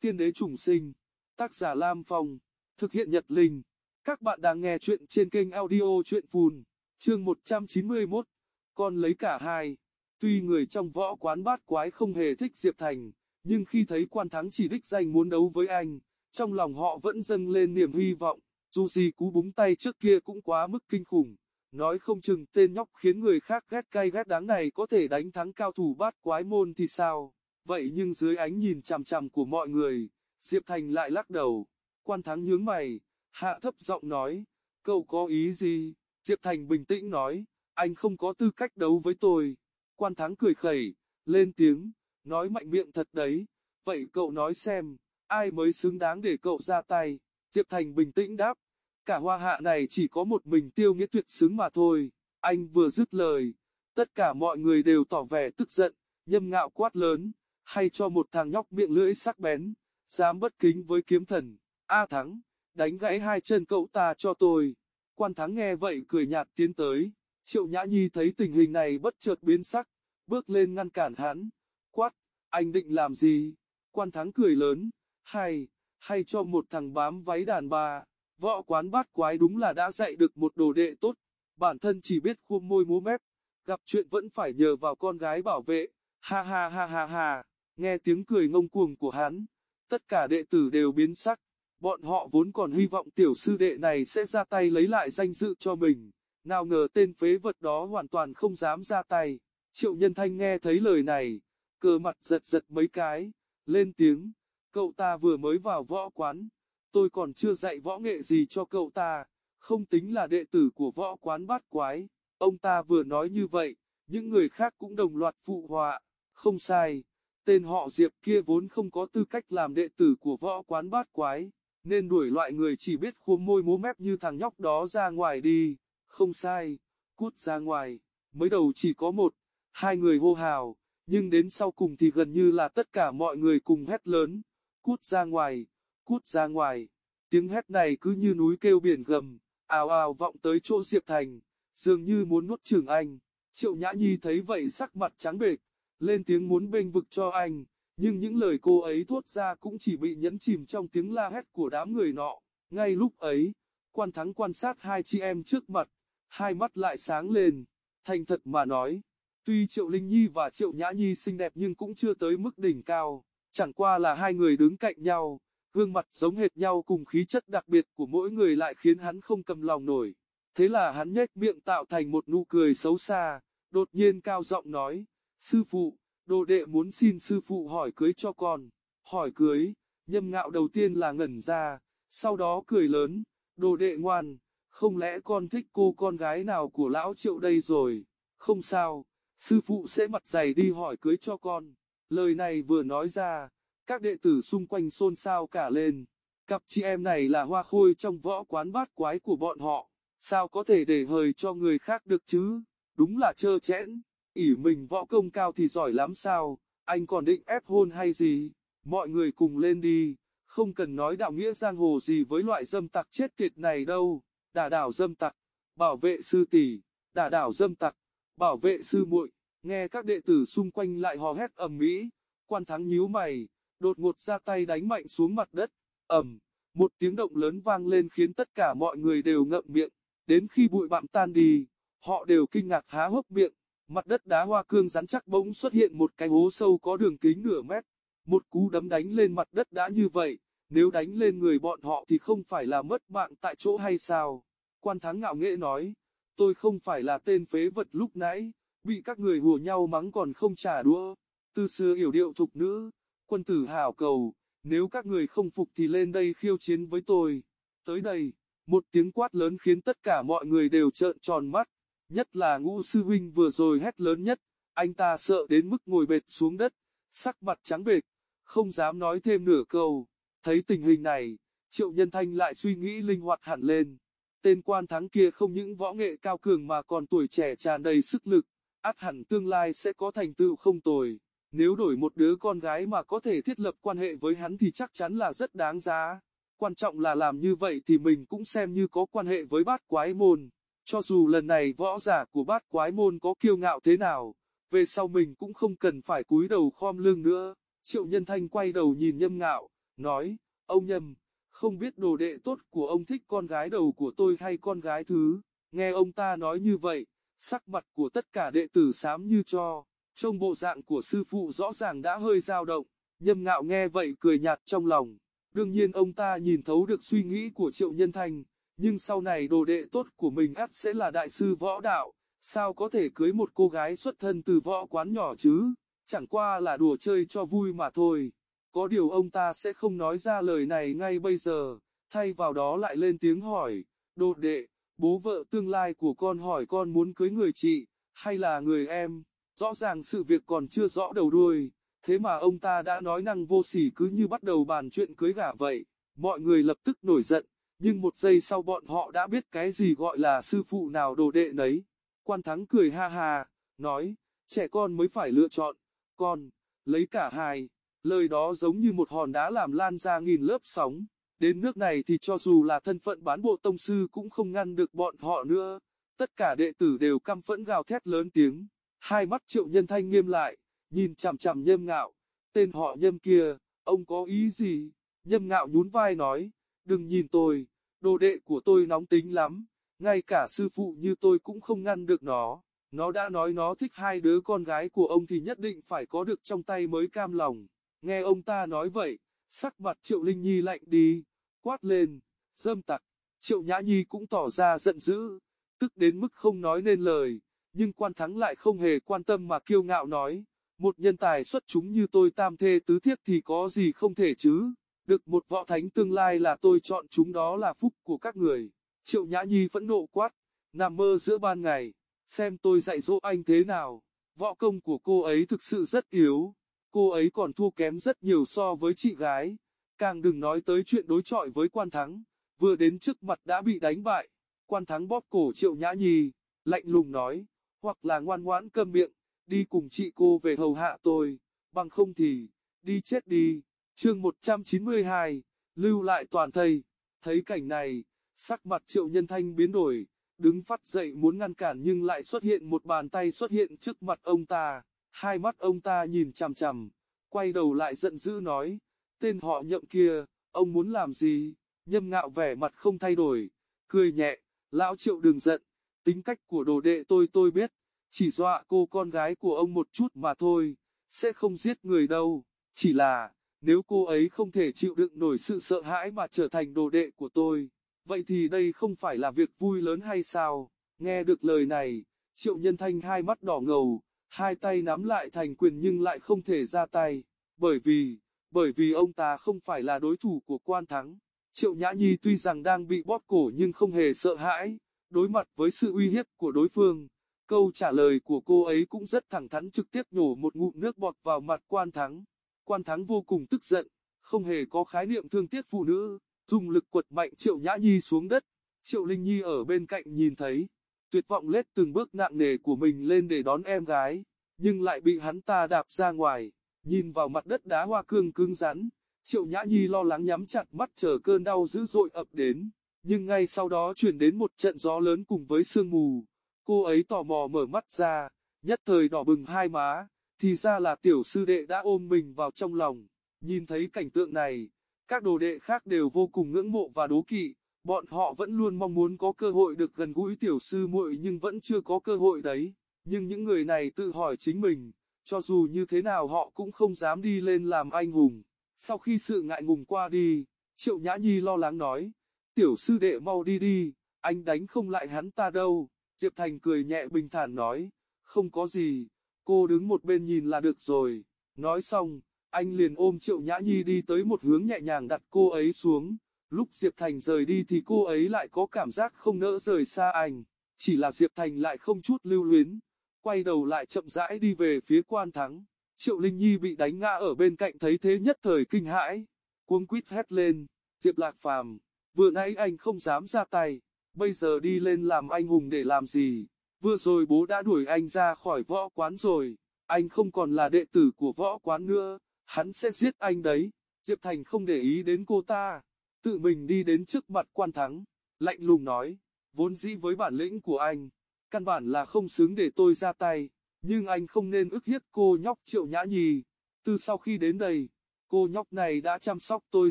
Tiên đế trùng sinh. Tác giả Lam Phong. Thực hiện Nhật Linh. Các bạn đang nghe chuyện trên kênh audio chuyện phùn. Chương 191. Con lấy cả hai. Tuy người trong võ quán bát quái không hề thích Diệp Thành, nhưng khi thấy quan thắng chỉ đích danh muốn đấu với anh, trong lòng họ vẫn dâng lên niềm hy vọng. Dù gì cú búng tay trước kia cũng quá mức kinh khủng. Nói không chừng tên nhóc khiến người khác ghét cay ghét đáng này có thể đánh thắng cao thủ bát quái môn thì sao? Vậy nhưng dưới ánh nhìn chằm chằm của mọi người, Diệp Thành lại lắc đầu. Quan thắng nhướng mày, hạ thấp giọng nói, cậu có ý gì? Diệp Thành bình tĩnh nói, anh không có tư cách đấu với tôi. Quan thắng cười khẩy, lên tiếng, nói mạnh miệng thật đấy. Vậy cậu nói xem, ai mới xứng đáng để cậu ra tay? Diệp Thành bình tĩnh đáp, cả hoa hạ này chỉ có một mình tiêu nghĩa tuyệt xứng mà thôi. Anh vừa dứt lời, tất cả mọi người đều tỏ vẻ tức giận, nhâm ngạo quát lớn, hay cho một thằng nhóc miệng lưỡi sắc bén, dám bất kính với kiếm thần, A Thắng, đánh gãy hai chân cậu ta cho tôi. Quan Thắng nghe vậy cười nhạt tiến tới, Triệu Nhã Nhi thấy tình hình này bất chợt biến sắc, bước lên ngăn cản hắn, quát, anh định làm gì? Quan Thắng cười lớn, hay, hay cho một thằng bám váy đàn bà, võ quán bát quái đúng là đã dạy được một đồ đệ tốt, bản thân chỉ biết khuôn môi múa mép, gặp chuyện vẫn phải nhờ vào con gái bảo vệ, ha ha ha ha ha. Nghe tiếng cười ngông cuồng của hắn, tất cả đệ tử đều biến sắc, bọn họ vốn còn hy vọng tiểu sư đệ này sẽ ra tay lấy lại danh dự cho mình, nào ngờ tên phế vật đó hoàn toàn không dám ra tay. Triệu Nhân Thanh nghe thấy lời này, cờ mặt giật giật mấy cái, lên tiếng, cậu ta vừa mới vào võ quán, tôi còn chưa dạy võ nghệ gì cho cậu ta, không tính là đệ tử của võ quán bát quái. Ông ta vừa nói như vậy, những người khác cũng đồng loạt phụ họa, không sai. Tên họ Diệp kia vốn không có tư cách làm đệ tử của võ quán bát quái, nên đuổi loại người chỉ biết khuôn môi múa mép như thằng nhóc đó ra ngoài đi, không sai, cút ra ngoài, mới đầu chỉ có một, hai người hô hào, nhưng đến sau cùng thì gần như là tất cả mọi người cùng hét lớn, cút ra ngoài, cút ra ngoài, tiếng hét này cứ như núi kêu biển gầm, ào ào vọng tới chỗ Diệp Thành, dường như muốn nuốt Trường anh, triệu nhã nhi thấy vậy sắc mặt trắng bệch, lên tiếng muốn bênh vực cho anh, nhưng những lời cô ấy thốt ra cũng chỉ bị nhấn chìm trong tiếng la hét của đám người nọ. Ngay lúc ấy, quan thắng quan sát hai chị em trước mặt, hai mắt lại sáng lên, thành thật mà nói. Tuy Triệu Linh Nhi và Triệu Nhã Nhi xinh đẹp nhưng cũng chưa tới mức đỉnh cao, chẳng qua là hai người đứng cạnh nhau, gương mặt giống hệt nhau cùng khí chất đặc biệt của mỗi người lại khiến hắn không cầm lòng nổi. Thế là hắn nhếch miệng tạo thành một nụ cười xấu xa, đột nhiên cao giọng nói, Sư phụ, đồ đệ muốn xin sư phụ hỏi cưới cho con. Hỏi cưới, nhâm ngạo đầu tiên là ngẩn ra, sau đó cười lớn, đồ đệ ngoan, không lẽ con thích cô con gái nào của lão triệu đây rồi? Không sao, sư phụ sẽ mặt dày đi hỏi cưới cho con. Lời này vừa nói ra, các đệ tử xung quanh xôn xao cả lên. Cặp chị em này là hoa khôi trong võ quán bát quái của bọn họ, sao có thể để hời cho người khác được chứ? Đúng là trơ chẽn ỉ mình võ công cao thì giỏi lắm sao, anh còn định ép hôn hay gì, mọi người cùng lên đi, không cần nói đạo nghĩa giang hồ gì với loại dâm tặc chết tiệt này đâu, đả đảo dâm tặc, bảo vệ sư tỷ, đả đảo dâm tặc, bảo vệ sư muội, nghe các đệ tử xung quanh lại hò hét ầm mỹ, quan thắng nhíu mày, đột ngột ra tay đánh mạnh xuống mặt đất, ầm, một tiếng động lớn vang lên khiến tất cả mọi người đều ngậm miệng, đến khi bụi bặm tan đi, họ đều kinh ngạc há hốc miệng, Mặt đất đá hoa cương rắn chắc bỗng xuất hiện một cái hố sâu có đường kính nửa mét. Một cú đấm đánh lên mặt đất đã như vậy, nếu đánh lên người bọn họ thì không phải là mất mạng tại chỗ hay sao? Quan thắng ngạo nghễ nói, tôi không phải là tên phế vật lúc nãy, bị các người hùa nhau mắng còn không trả đũa. Từ xưa yểu điệu thục nữ, quân tử hảo cầu, nếu các người không phục thì lên đây khiêu chiến với tôi. Tới đây, một tiếng quát lớn khiến tất cả mọi người đều trợn tròn mắt nhất là ngũ sư huynh vừa rồi hét lớn nhất, anh ta sợ đến mức ngồi bệt xuống đất, sắc mặt trắng bệch, không dám nói thêm nửa câu. Thấy tình hình này, triệu nhân thanh lại suy nghĩ linh hoạt hẳn lên. Tên quan thắng kia không những võ nghệ cao cường mà còn tuổi trẻ tràn đầy sức lực, át hẳn tương lai sẽ có thành tựu không tồi. Nếu đổi một đứa con gái mà có thể thiết lập quan hệ với hắn thì chắc chắn là rất đáng giá. Quan trọng là làm như vậy thì mình cũng xem như có quan hệ với bát quái môn. Cho dù lần này võ giả của bát quái môn có kiêu ngạo thế nào, về sau mình cũng không cần phải cúi đầu khom lưng nữa. Triệu Nhân Thanh quay đầu nhìn nhâm ngạo, nói, ông Nhâm, không biết đồ đệ tốt của ông thích con gái đầu của tôi hay con gái thứ, nghe ông ta nói như vậy, sắc mặt của tất cả đệ tử xám như cho, trông bộ dạng của sư phụ rõ ràng đã hơi dao động, nhâm ngạo nghe vậy cười nhạt trong lòng, đương nhiên ông ta nhìn thấu được suy nghĩ của triệu nhân thanh, nhưng sau này đồ đệ tốt của mình ắt sẽ là đại sư võ đạo, sao có thể cưới một cô gái xuất thân từ võ quán nhỏ chứ, chẳng qua là đùa chơi cho vui mà thôi. Có điều ông ta sẽ không nói ra lời này ngay bây giờ, thay vào đó lại lên tiếng hỏi, đồ đệ, bố vợ tương lai của con hỏi con muốn cưới người chị, hay là người em, rõ ràng sự việc còn chưa rõ đầu đuôi, thế mà ông ta đã nói năng vô sỉ cứ như bắt đầu bàn chuyện cưới gả vậy, mọi người lập tức nổi giận, nhưng một giây sau bọn họ đã biết cái gì gọi là sư phụ nào đồ đệ nấy. Quan thắng cười ha ha, nói, trẻ con mới phải lựa chọn, con, lấy cả hai, lời đó giống như một hòn đá làm lan ra nghìn lớp sóng. Đến nước này thì cho dù là thân phận bán bộ tông sư cũng không ngăn được bọn họ nữa. Tất cả đệ tử đều căm phẫn gào thét lớn tiếng. Hai mắt triệu nhân thanh nghiêm lại, nhìn chằm chằm nhâm ngạo. Tên họ nhâm kia, ông có ý gì? Nhâm ngạo nhún vai nói, đừng nhìn tôi, đồ đệ của tôi nóng tính lắm. Ngay cả sư phụ như tôi cũng không ngăn được nó. Nó đã nói nó thích hai đứa con gái của ông thì nhất định phải có được trong tay mới cam lòng. Nghe ông ta nói vậy, sắc mặt Triệu Linh Nhi lạnh đi, quát lên, dâm tặc. Triệu Nhã Nhi cũng tỏ ra giận dữ, tức đến mức không nói nên lời, nhưng quan thắng lại không hề quan tâm mà kiêu ngạo nói, một nhân tài xuất chúng như tôi tam thê tứ thiếp thì có gì không thể chứ, được một võ thánh tương lai là tôi chọn chúng đó là phúc của các người. Triệu Nhã Nhi phẫn nộ quát, nằm mơ giữa ban ngày, xem tôi dạy dỗ anh thế nào, võ công của cô ấy thực sự rất yếu. Cô ấy còn thua kém rất nhiều so với chị gái, càng đừng nói tới chuyện đối chọi với quan thắng, vừa đến trước mặt đã bị đánh bại, quan thắng bóp cổ triệu nhã nhi, lạnh lùng nói, hoặc là ngoan ngoãn câm miệng, đi cùng chị cô về hầu hạ tôi, bằng không thì, đi chết đi, chương 192, lưu lại toàn thây, thấy cảnh này, sắc mặt triệu nhân thanh biến đổi, đứng phát dậy muốn ngăn cản nhưng lại xuất hiện một bàn tay xuất hiện trước mặt ông ta. Hai mắt ông ta nhìn chằm chằm, quay đầu lại giận dữ nói, tên họ nhậm kia, ông muốn làm gì? Nhâm ngạo vẻ mặt không thay đổi, cười nhẹ, lão triệu đừng giận, tính cách của đồ đệ tôi tôi biết, chỉ dọa cô con gái của ông một chút mà thôi, sẽ không giết người đâu, chỉ là, nếu cô ấy không thể chịu đựng nổi sự sợ hãi mà trở thành đồ đệ của tôi, vậy thì đây không phải là việc vui lớn hay sao? Nghe được lời này, triệu nhân thanh hai mắt đỏ ngầu, hai tay nắm lại thành quyền nhưng lại không thể ra tay, bởi vì, bởi vì ông ta không phải là đối thủ của quan thắng. Triệu Nhã Nhi tuy rằng đang bị bóp cổ nhưng không hề sợ hãi, đối mặt với sự uy hiếp của đối phương. Câu trả lời của cô ấy cũng rất thẳng thắn trực tiếp nhổ một ngụm nước bọt vào mặt quan thắng. Quan thắng vô cùng tức giận, không hề có khái niệm thương tiếc phụ nữ, dùng lực quật mạnh Triệu Nhã Nhi xuống đất. Triệu Linh Nhi ở bên cạnh nhìn thấy, tuyệt vọng lết từng bước nặng nề của mình lên để đón em gái, nhưng lại bị hắn ta đạp ra ngoài, nhìn vào mặt đất đá hoa cương cứng rắn, triệu nhã nhi lo lắng nhắm chặt mắt chờ cơn đau dữ dội ập đến, nhưng ngay sau đó chuyển đến một trận gió lớn cùng với sương mù, cô ấy tò mò mở mắt ra, nhất thời đỏ bừng hai má, thì ra là tiểu sư đệ đã ôm mình vào trong lòng, nhìn thấy cảnh tượng này, các đồ đệ khác đều vô cùng ngưỡng mộ và đố kỵ, Bọn họ vẫn luôn mong muốn có cơ hội được gần gũi tiểu sư muội nhưng vẫn chưa có cơ hội đấy. Nhưng những người này tự hỏi chính mình, cho dù như thế nào họ cũng không dám đi lên làm anh hùng. Sau khi sự ngại ngùng qua đi, Triệu Nhã Nhi lo lắng nói, tiểu sư đệ mau đi đi, anh đánh không lại hắn ta đâu. Diệp Thành cười nhẹ bình thản nói, không có gì, cô đứng một bên nhìn là được rồi. Nói xong, anh liền ôm Triệu Nhã Nhi đi tới một hướng nhẹ nhàng đặt cô ấy xuống. Lúc Diệp Thành rời đi thì cô ấy lại có cảm giác không nỡ rời xa anh, chỉ là Diệp Thành lại không chút lưu luyến, quay đầu lại chậm rãi đi về phía quan thắng. Triệu Linh Nhi bị đánh ngã ở bên cạnh thấy thế nhất thời kinh hãi, cuống quýt hét lên, Diệp Lạc Phàm, vừa nãy anh không dám ra tay, bây giờ đi lên làm anh hùng để làm gì, vừa rồi bố đã đuổi anh ra khỏi võ quán rồi, anh không còn là đệ tử của võ quán nữa, hắn sẽ giết anh đấy, Diệp Thành không để ý đến cô ta. Tự mình đi đến trước mặt quan thắng, lạnh lùng nói, vốn dĩ với bản lĩnh của anh, căn bản là không xứng để tôi ra tay, nhưng anh không nên ức hiếp cô nhóc triệu nhã nhì, từ sau khi đến đây, cô nhóc này đã chăm sóc tôi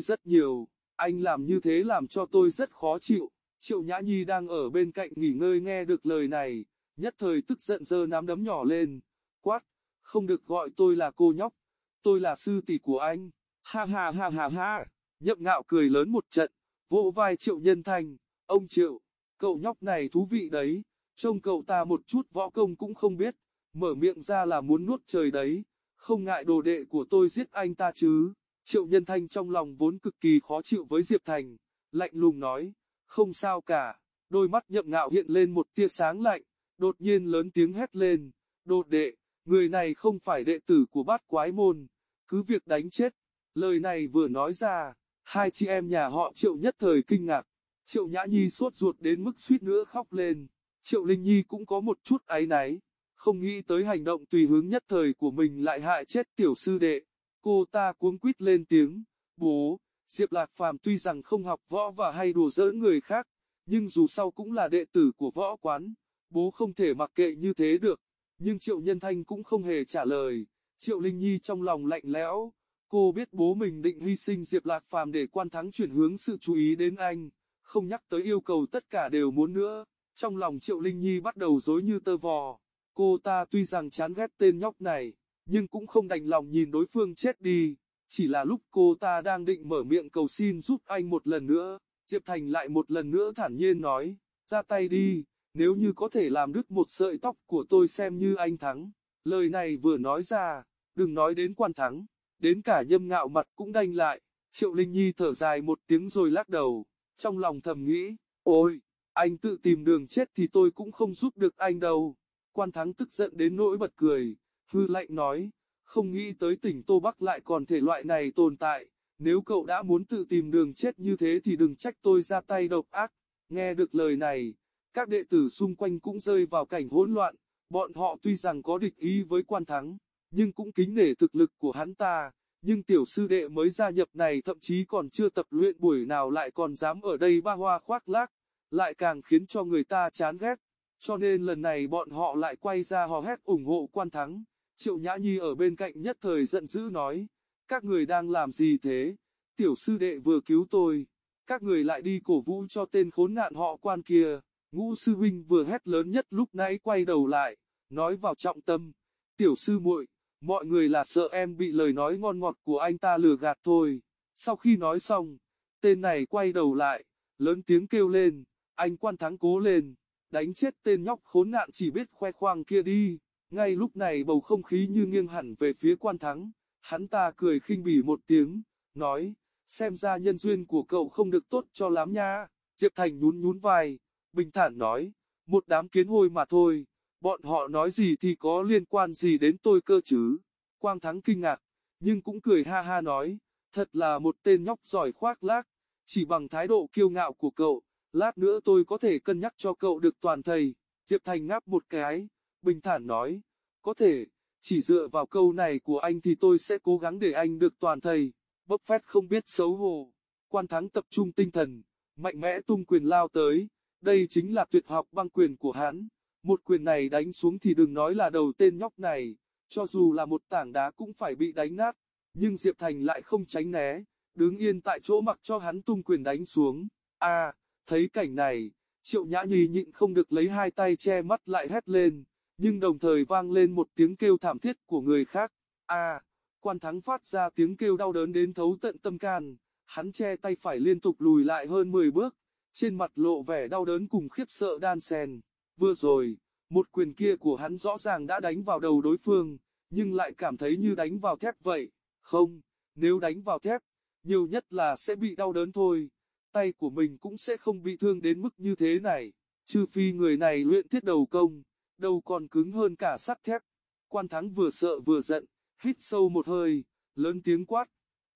rất nhiều, anh làm như thế làm cho tôi rất khó chịu. Triệu Nhã Nhi đang ở bên cạnh nghỉ ngơi nghe được lời này, nhất thời tức giận giơ nắm đấm nhỏ lên, quát, không được gọi tôi là cô nhóc, tôi là sư tỷ của anh, ha ha ha ha ha, nhậm ngạo cười lớn một trận, vỗ vai Triệu Nhân Thanh, ông Triệu, cậu nhóc này thú vị đấy, trông cậu ta một chút võ công cũng không biết, mở miệng ra là muốn nuốt trời đấy, không ngại đồ đệ của tôi giết anh ta chứ. Triệu Nhân Thanh trong lòng vốn cực kỳ khó chịu với Diệp Thành, lạnh lùng nói, không sao cả, đôi mắt nhậm ngạo hiện lên một tia sáng lạnh, đột nhiên lớn tiếng hét lên, đồ đệ, người này không phải đệ tử của bát quái môn, cứ việc đánh chết. Lời này vừa nói ra, hai chị em nhà họ Triệu nhất thời kinh ngạc, Triệu Nhã Nhi suốt ruột đến mức suýt nữa khóc lên, Triệu Linh Nhi cũng có một chút áy náy, không nghĩ tới hành động tùy hướng nhất thời của mình lại hại chết tiểu sư đệ. Cô ta cuống quýt lên tiếng, bố, Diệp Lạc Phàm tuy rằng không học võ và hay đùa giỡn người khác, nhưng dù sao cũng là đệ tử của võ quán, bố không thể mặc kệ như thế được. Nhưng Triệu Nhân Thanh cũng không hề trả lời, Triệu Linh Nhi trong lòng lạnh lẽo, cô biết bố mình định hy sinh Diệp Lạc Phàm để quan thắng chuyển hướng sự chú ý đến anh, không nhắc tới yêu cầu tất cả đều muốn nữa. Trong lòng Triệu Linh Nhi bắt đầu dối như tơ vò, cô ta tuy rằng chán ghét tên nhóc này, nhưng cũng không đành lòng nhìn đối phương chết đi. Chỉ là lúc cô ta đang định mở miệng cầu xin giúp anh một lần nữa, Diệp Thành lại một lần nữa thản nhiên nói, ra tay đi, nếu như có thể làm đứt một sợi tóc của tôi xem như anh thắng. Lời này vừa nói ra, đừng nói đến quan thắng, đến cả nhâm ngạo mặt cũng đanh lại, Triệu Linh Nhi thở dài một tiếng rồi lắc đầu, trong lòng thầm nghĩ, ôi, anh tự tìm đường chết thì tôi cũng không giúp được anh đâu. Quan thắng tức giận đến nỗi bật cười, hư lạnh nói, không nghĩ tới tỉnh Tô Bắc lại còn thể loại này tồn tại, nếu cậu đã muốn tự tìm đường chết như thế thì đừng trách tôi ra tay độc ác. Nghe được lời này, các đệ tử xung quanh cũng rơi vào cảnh hỗn loạn, bọn họ tuy rằng có địch ý với quan thắng, nhưng cũng kính nể thực lực của hắn ta, nhưng tiểu sư đệ mới gia nhập này thậm chí còn chưa tập luyện buổi nào lại còn dám ở đây ba hoa khoác lác, lại càng khiến cho người ta chán ghét, cho nên lần này bọn họ lại quay ra hò hét ủng hộ quan thắng. Triệu Nhã Nhi ở bên cạnh nhất thời giận dữ nói, các người đang làm gì thế? Tiểu sư đệ vừa cứu tôi, các người lại đi cổ vũ cho tên khốn nạn họ quan kia. Ngũ sư huynh vừa hét lớn nhất lúc nãy quay đầu lại, nói vào trọng tâm, tiểu sư muội, mọi người là sợ em bị lời nói ngon ngọt của anh ta lừa gạt thôi. Sau khi nói xong, tên này quay đầu lại, lớn tiếng kêu lên, anh quan thắng cố lên, đánh chết tên nhóc khốn nạn chỉ biết khoe khoang kia đi. Ngay lúc này bầu không khí như nghiêng hẳn về phía quan thắng, hắn ta cười khinh bỉ một tiếng, nói, xem ra nhân duyên của cậu không được tốt cho lắm nha. Diệp Thành nhún nhún vai, bình thản nói, một đám kiến hôi mà thôi, bọn họ nói gì thì có liên quan gì đến tôi cơ chứ. Quang Thắng kinh ngạc, nhưng cũng cười ha ha nói, thật là một tên nhóc giỏi khoác lác, chỉ bằng thái độ kiêu ngạo của cậu, lát nữa tôi có thể cân nhắc cho cậu được toàn thầy. Diệp Thành ngáp một cái, bình thản nói, có thể, chỉ dựa vào câu này của anh thì tôi sẽ cố gắng để anh được toàn thầy. Bốc phét không biết xấu hổ, quan thắng tập trung tinh thần, mạnh mẽ tung quyền lao tới, đây chính là tuyệt học băng quyền của hắn. Một quyền này đánh xuống thì đừng nói là đầu tên nhóc này, cho dù là một tảng đá cũng phải bị đánh nát. Nhưng Diệp Thành lại không tránh né, đứng yên tại chỗ mặc cho hắn tung quyền đánh xuống. A, à, thấy cảnh này, Triệu Nhã nhì nhịn không được lấy hai tay che mắt lại hét lên, nhưng đồng thời vang lên một tiếng kêu thảm thiết của người khác. A, à, quan thắng phát ra tiếng kêu đau đớn đến thấu tận tâm can, hắn che tay phải liên tục lùi lại hơn 10 bước, trên mặt lộ vẻ đau đớn cùng khiếp sợ đan sen Vừa rồi, một quyền kia của hắn rõ ràng đã đánh vào đầu đối phương, nhưng lại cảm thấy như đánh vào thép vậy. Không, nếu đánh vào thép, nhiều nhất là sẽ bị đau đớn thôi. Tay của mình cũng sẽ không bị thương đến mức như thế này, trừ phi người này luyện thiết đầu công, đầu còn cứng hơn cả sắt thép. Quan thắng vừa sợ vừa giận, hít sâu một hơi, lớn tiếng quát,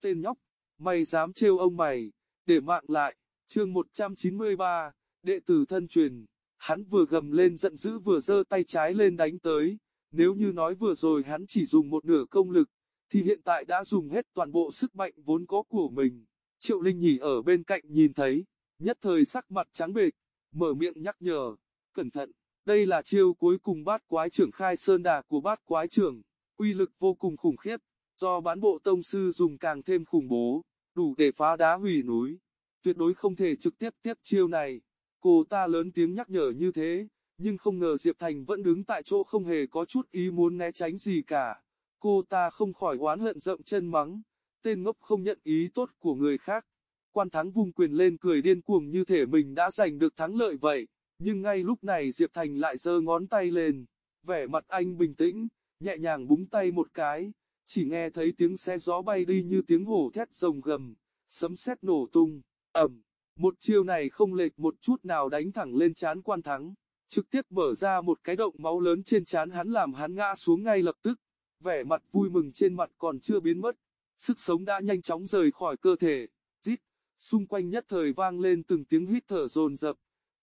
tên nhóc, mày dám trêu ông mày, để mạng lại, chương 193, đệ tử thân truyền. Hắn vừa gầm lên giận dữ vừa giơ tay trái lên đánh tới, nếu như nói vừa rồi hắn chỉ dùng một nửa công lực, thì hiện tại đã dùng hết toàn bộ sức mạnh vốn có của mình. Triệu Linh nhỉ ở bên cạnh nhìn thấy, nhất thời sắc mặt trắng bệch, mở miệng nhắc nhở, cẩn thận, đây là chiêu cuối cùng bát quái trưởng khai sơn đà của bát quái trưởng, uy lực vô cùng khủng khiếp. do bán bộ tông sư dùng càng thêm khủng bố, đủ để phá đá hủy núi. Tuyệt đối không thể trực tiếp tiếp chiêu này. Cô ta lớn tiếng nhắc nhở như thế, nhưng không ngờ Diệp Thành vẫn đứng tại chỗ không hề có chút ý muốn né tránh gì cả. Cô ta không khỏi oán hận rậm chân mắng, tên ngốc không nhận ý tốt của người khác. Quan thắng vung quyền lên cười điên cuồng như thể mình đã giành được thắng lợi vậy, nhưng ngay lúc này Diệp Thành lại giơ ngón tay lên, vẻ mặt anh bình tĩnh, nhẹ nhàng búng tay một cái, chỉ nghe thấy tiếng xe gió bay đi như tiếng hổ thét rồng gầm, sấm sét nổ tung, ầm, một chiêu này không lệch một chút nào đánh thẳng lên chán quan thắng, trực tiếp mở ra một cái động máu lớn trên chán hắn làm hắn ngã xuống ngay lập tức, vẻ mặt vui mừng trên mặt còn chưa biến mất, sức sống đã nhanh chóng rời khỏi cơ thể, rít, xung quanh nhất thời vang lên từng tiếng hít thở dồn dập,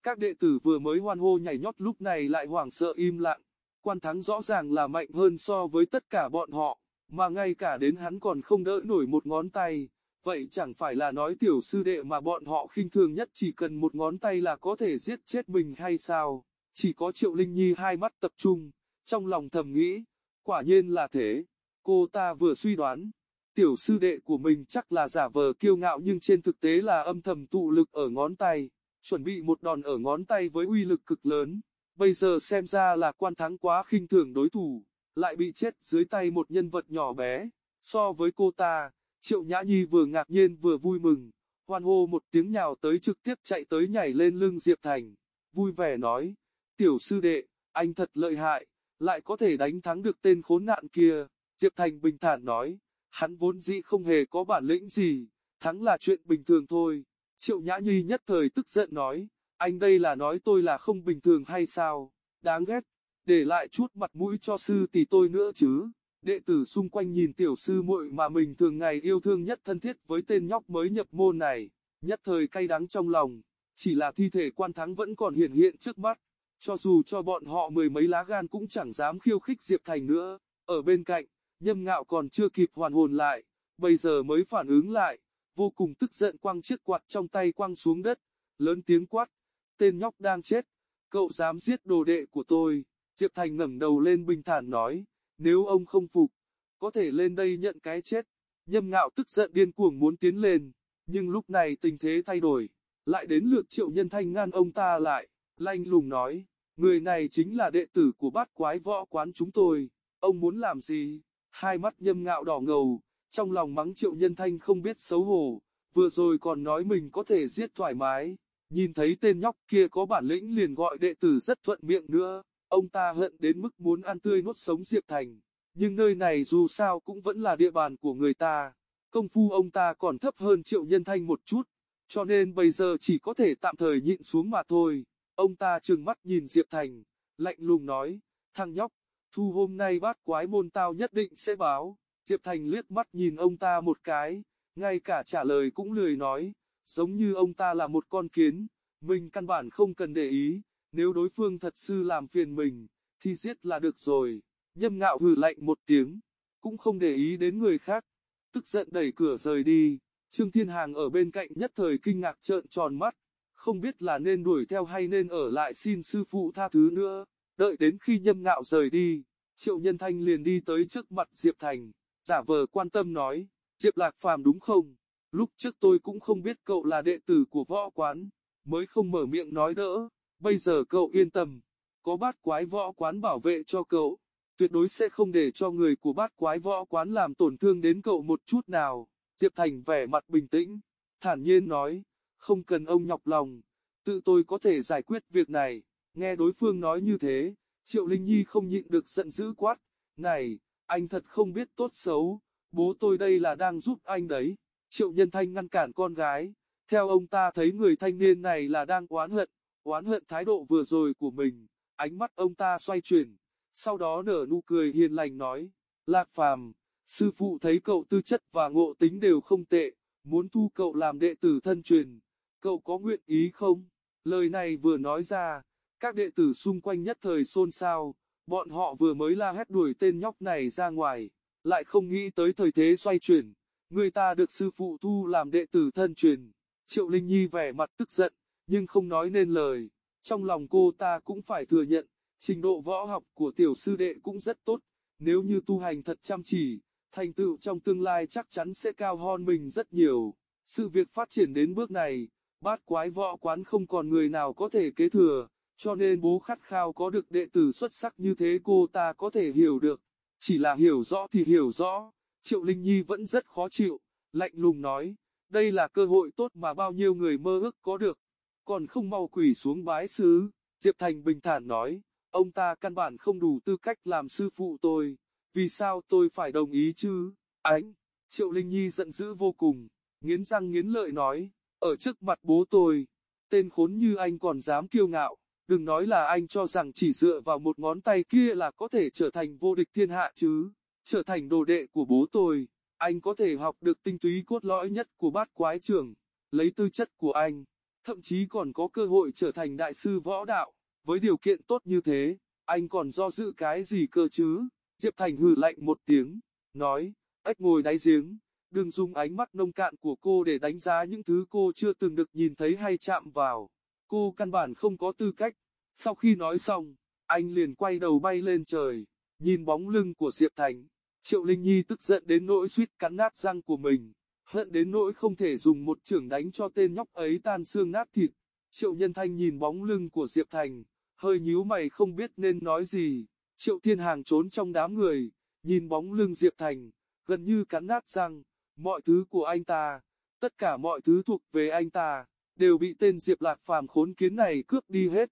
các đệ tử vừa mới hoan hô nhảy nhót lúc này lại hoảng sợ im lặng, quan thắng rõ ràng là mạnh hơn so với tất cả bọn họ, mà ngay cả đến hắn còn không đỡ nổi một ngón tay, vậy chẳng phải là nói tiểu sư đệ mà bọn họ khinh thường nhất chỉ cần một ngón tay là có thể giết chết mình hay sao, chỉ có Triệu Linh Nhi hai mắt tập trung, trong lòng thầm nghĩ, quả nhiên là thế, cô ta vừa suy đoán, tiểu sư đệ của mình chắc là giả vờ kiêu ngạo nhưng trên thực tế là âm thầm tụ lực ở ngón tay, chuẩn bị một đòn ở ngón tay với uy lực cực lớn, bây giờ xem ra là quan thắng quá khinh thường đối thủ lại bị chết dưới tay một nhân vật nhỏ bé. So với cô ta, Triệu Nhã Nhi vừa ngạc nhiên vừa vui mừng, hoan hô một tiếng nhào tới trực tiếp chạy tới nhảy lên lưng Diệp Thành, vui vẻ nói, tiểu sư đệ, anh thật lợi hại, lại có thể đánh thắng được tên khốn nạn kia. Diệp Thành bình thản nói, hắn vốn dĩ không hề có bản lĩnh gì, thắng là chuyện bình thường thôi. Triệu Nhã Nhi nhất thời tức giận nói, anh đây là nói tôi là không bình thường hay sao, đáng ghét để lại chút mặt mũi cho sư tỷ tôi nữa chứ. Đệ tử xung quanh nhìn tiểu sư muội mà mình thường ngày yêu thương nhất thân thiết với tên nhóc mới nhập môn này, nhất thời cay đắng trong lòng, chỉ là thi thể quan thắng vẫn còn hiện hiện trước mắt, cho dù cho bọn họ mười mấy lá gan cũng chẳng dám khiêu khích Diệp Thành nữa, ở bên cạnh, nhâm ngạo còn chưa kịp hoàn hồn lại, bây giờ mới phản ứng lại, vô cùng tức giận quăng chiếc quạt trong tay quăng xuống đất, lớn tiếng quát, tên nhóc đang chết, cậu dám giết đồ đệ của tôi. Diệp Thành ngẩng đầu lên bình thản nói, nếu ông không phục, có thể lên đây nhận cái chết. Nhâm ngạo tức giận điên cuồng muốn tiến lên, nhưng lúc này tình thế thay đổi, lại đến lượt triệu nhân thanh ngăn ông ta lại, lanh lùng nói, người này chính là đệ tử của bát quái võ quán chúng tôi, ông muốn làm gì? Hai mắt nhâm ngạo đỏ ngầu, trong lòng mắng triệu nhân thanh không biết xấu hổ, vừa rồi còn nói mình có thể giết thoải mái, nhìn thấy tên nhóc kia có bản lĩnh liền gọi đệ tử rất thuận miệng nữa. Ông ta hận đến mức muốn ăn tươi nuốt sống Diệp Thành, nhưng nơi này dù sao cũng vẫn là địa bàn của người ta. Công phu ông ta còn thấp hơn Triệu Nhân Thanh một chút, cho nên bây giờ chỉ có thể tạm thời nhịn xuống mà thôi. Ông ta trừng mắt nhìn Diệp Thành, lạnh lùng nói, thằng nhóc, thu hôm nay bát quái môn tao nhất định sẽ báo. Diệp Thành liếc mắt nhìn ông ta một cái, ngay cả trả lời cũng lười nói, giống như ông ta là một con kiến, mình căn bản không cần để ý, nếu đối phương thật sự làm phiền mình, thì giết là được rồi. Nhâm ngạo hừ lạnh một tiếng, cũng không để ý đến người khác. Tức giận đẩy cửa rời đi, Trương Thiên Hàng ở bên cạnh nhất thời kinh ngạc trợn tròn mắt, không biết là nên đuổi theo hay nên ở lại xin sư phụ tha thứ nữa. Đợi đến khi nhâm ngạo rời đi, Triệu Nhân Thanh liền đi tới trước mặt Diệp Thành, giả vờ quan tâm nói, Diệp Lạc Phàm đúng không? Lúc trước tôi cũng không biết cậu là đệ tử của võ quán, mới không mở miệng nói đỡ. Bây giờ cậu yên tâm, có bát quái võ quán bảo vệ cho cậu, tuyệt đối sẽ không để cho người của bát quái võ quán làm tổn thương đến cậu một chút nào. Diệp Thành vẻ mặt bình tĩnh, thản nhiên nói, không cần ông nhọc lòng, tự tôi có thể giải quyết việc này. Nghe đối phương nói như thế, Triệu Linh Nhi không nhịn được giận dữ quát, này, anh thật không biết tốt xấu, bố tôi đây là đang giúp anh đấy. Triệu Nhân Thanh ngăn cản con gái, theo ông ta thấy người thanh niên này là đang oán hận, oán hận thái độ vừa rồi của mình, ánh mắt ông ta xoay chuyển, sau đó nở nụ cười hiền lành nói, Lạc Phàm, sư phụ thấy cậu tư chất và ngộ tính đều không tệ, muốn thu cậu làm đệ tử thân truyền, cậu có nguyện ý không? Lời này vừa nói ra, các đệ tử xung quanh nhất thời xôn xao, bọn họ vừa mới la hét đuổi tên nhóc này ra ngoài, lại không nghĩ tới thời thế xoay chuyển, người ta được sư phụ thu làm đệ tử thân truyền. Triệu Linh Nhi vẻ mặt tức giận, nhưng không nói nên lời. Trong lòng cô ta cũng phải thừa nhận, trình độ võ học của tiểu sư đệ cũng rất tốt, nếu như tu hành thật chăm chỉ, thành tựu trong tương lai chắc chắn sẽ cao hơn mình rất nhiều. Sự việc phát triển đến bước này, bát quái võ quán không còn người nào có thể kế thừa, cho nên bố khát khao có được đệ tử xuất sắc như thế cô ta có thể hiểu được. Chỉ là hiểu rõ thì hiểu rõ, Triệu Linh Nhi vẫn rất khó chịu, lạnh lùng nói, đây là cơ hội tốt mà bao nhiêu người mơ ước có được, còn không mau quỳ xuống bái sứ. Diệp Thành bình thản nói, ông ta căn bản không đủ tư cách làm sư phụ tôi, vì sao tôi phải đồng ý chứ? Ánh, Triệu Linh Nhi giận dữ vô cùng, nghiến răng nghiến lợi nói, ở trước mặt bố tôi, tên khốn như anh còn dám kiêu ngạo, đừng nói là anh cho rằng chỉ dựa vào một ngón tay kia là có thể trở thành vô địch thiên hạ chứ, trở thành đồ đệ của bố tôi, anh có thể học được tinh túy cốt lõi nhất của bát quái trường, lấy tư chất của anh, thậm chí còn có cơ hội trở thành đại sư võ đạo, với điều kiện tốt như thế, anh còn do dự cái gì cơ chứ, Diệp Thành hừ lạnh một tiếng, nói, ếch ngồi đáy giếng, đừng dùng ánh mắt nông cạn của cô để đánh giá những thứ cô chưa từng được nhìn thấy hay chạm vào. Cô căn bản không có tư cách. Sau khi nói xong, anh liền quay đầu bay lên trời, nhìn bóng lưng của Diệp Thành. Triệu Linh Nhi tức giận đến nỗi suýt cắn nát răng của mình, hận đến nỗi không thể dùng một chưởng đánh cho tên nhóc ấy tan xương nát thịt. Triệu Nhân Thanh nhìn bóng lưng của Diệp Thành, hơi nhíu mày không biết nên nói gì. Triệu Thiên Hàng trốn trong đám người, nhìn bóng lưng Diệp Thành, gần như cắn nát răng. Mọi thứ của anh ta, tất cả mọi thứ thuộc về anh ta, đều bị tên Diệp Lạc Phàm khốn kiến này cướp đi hết.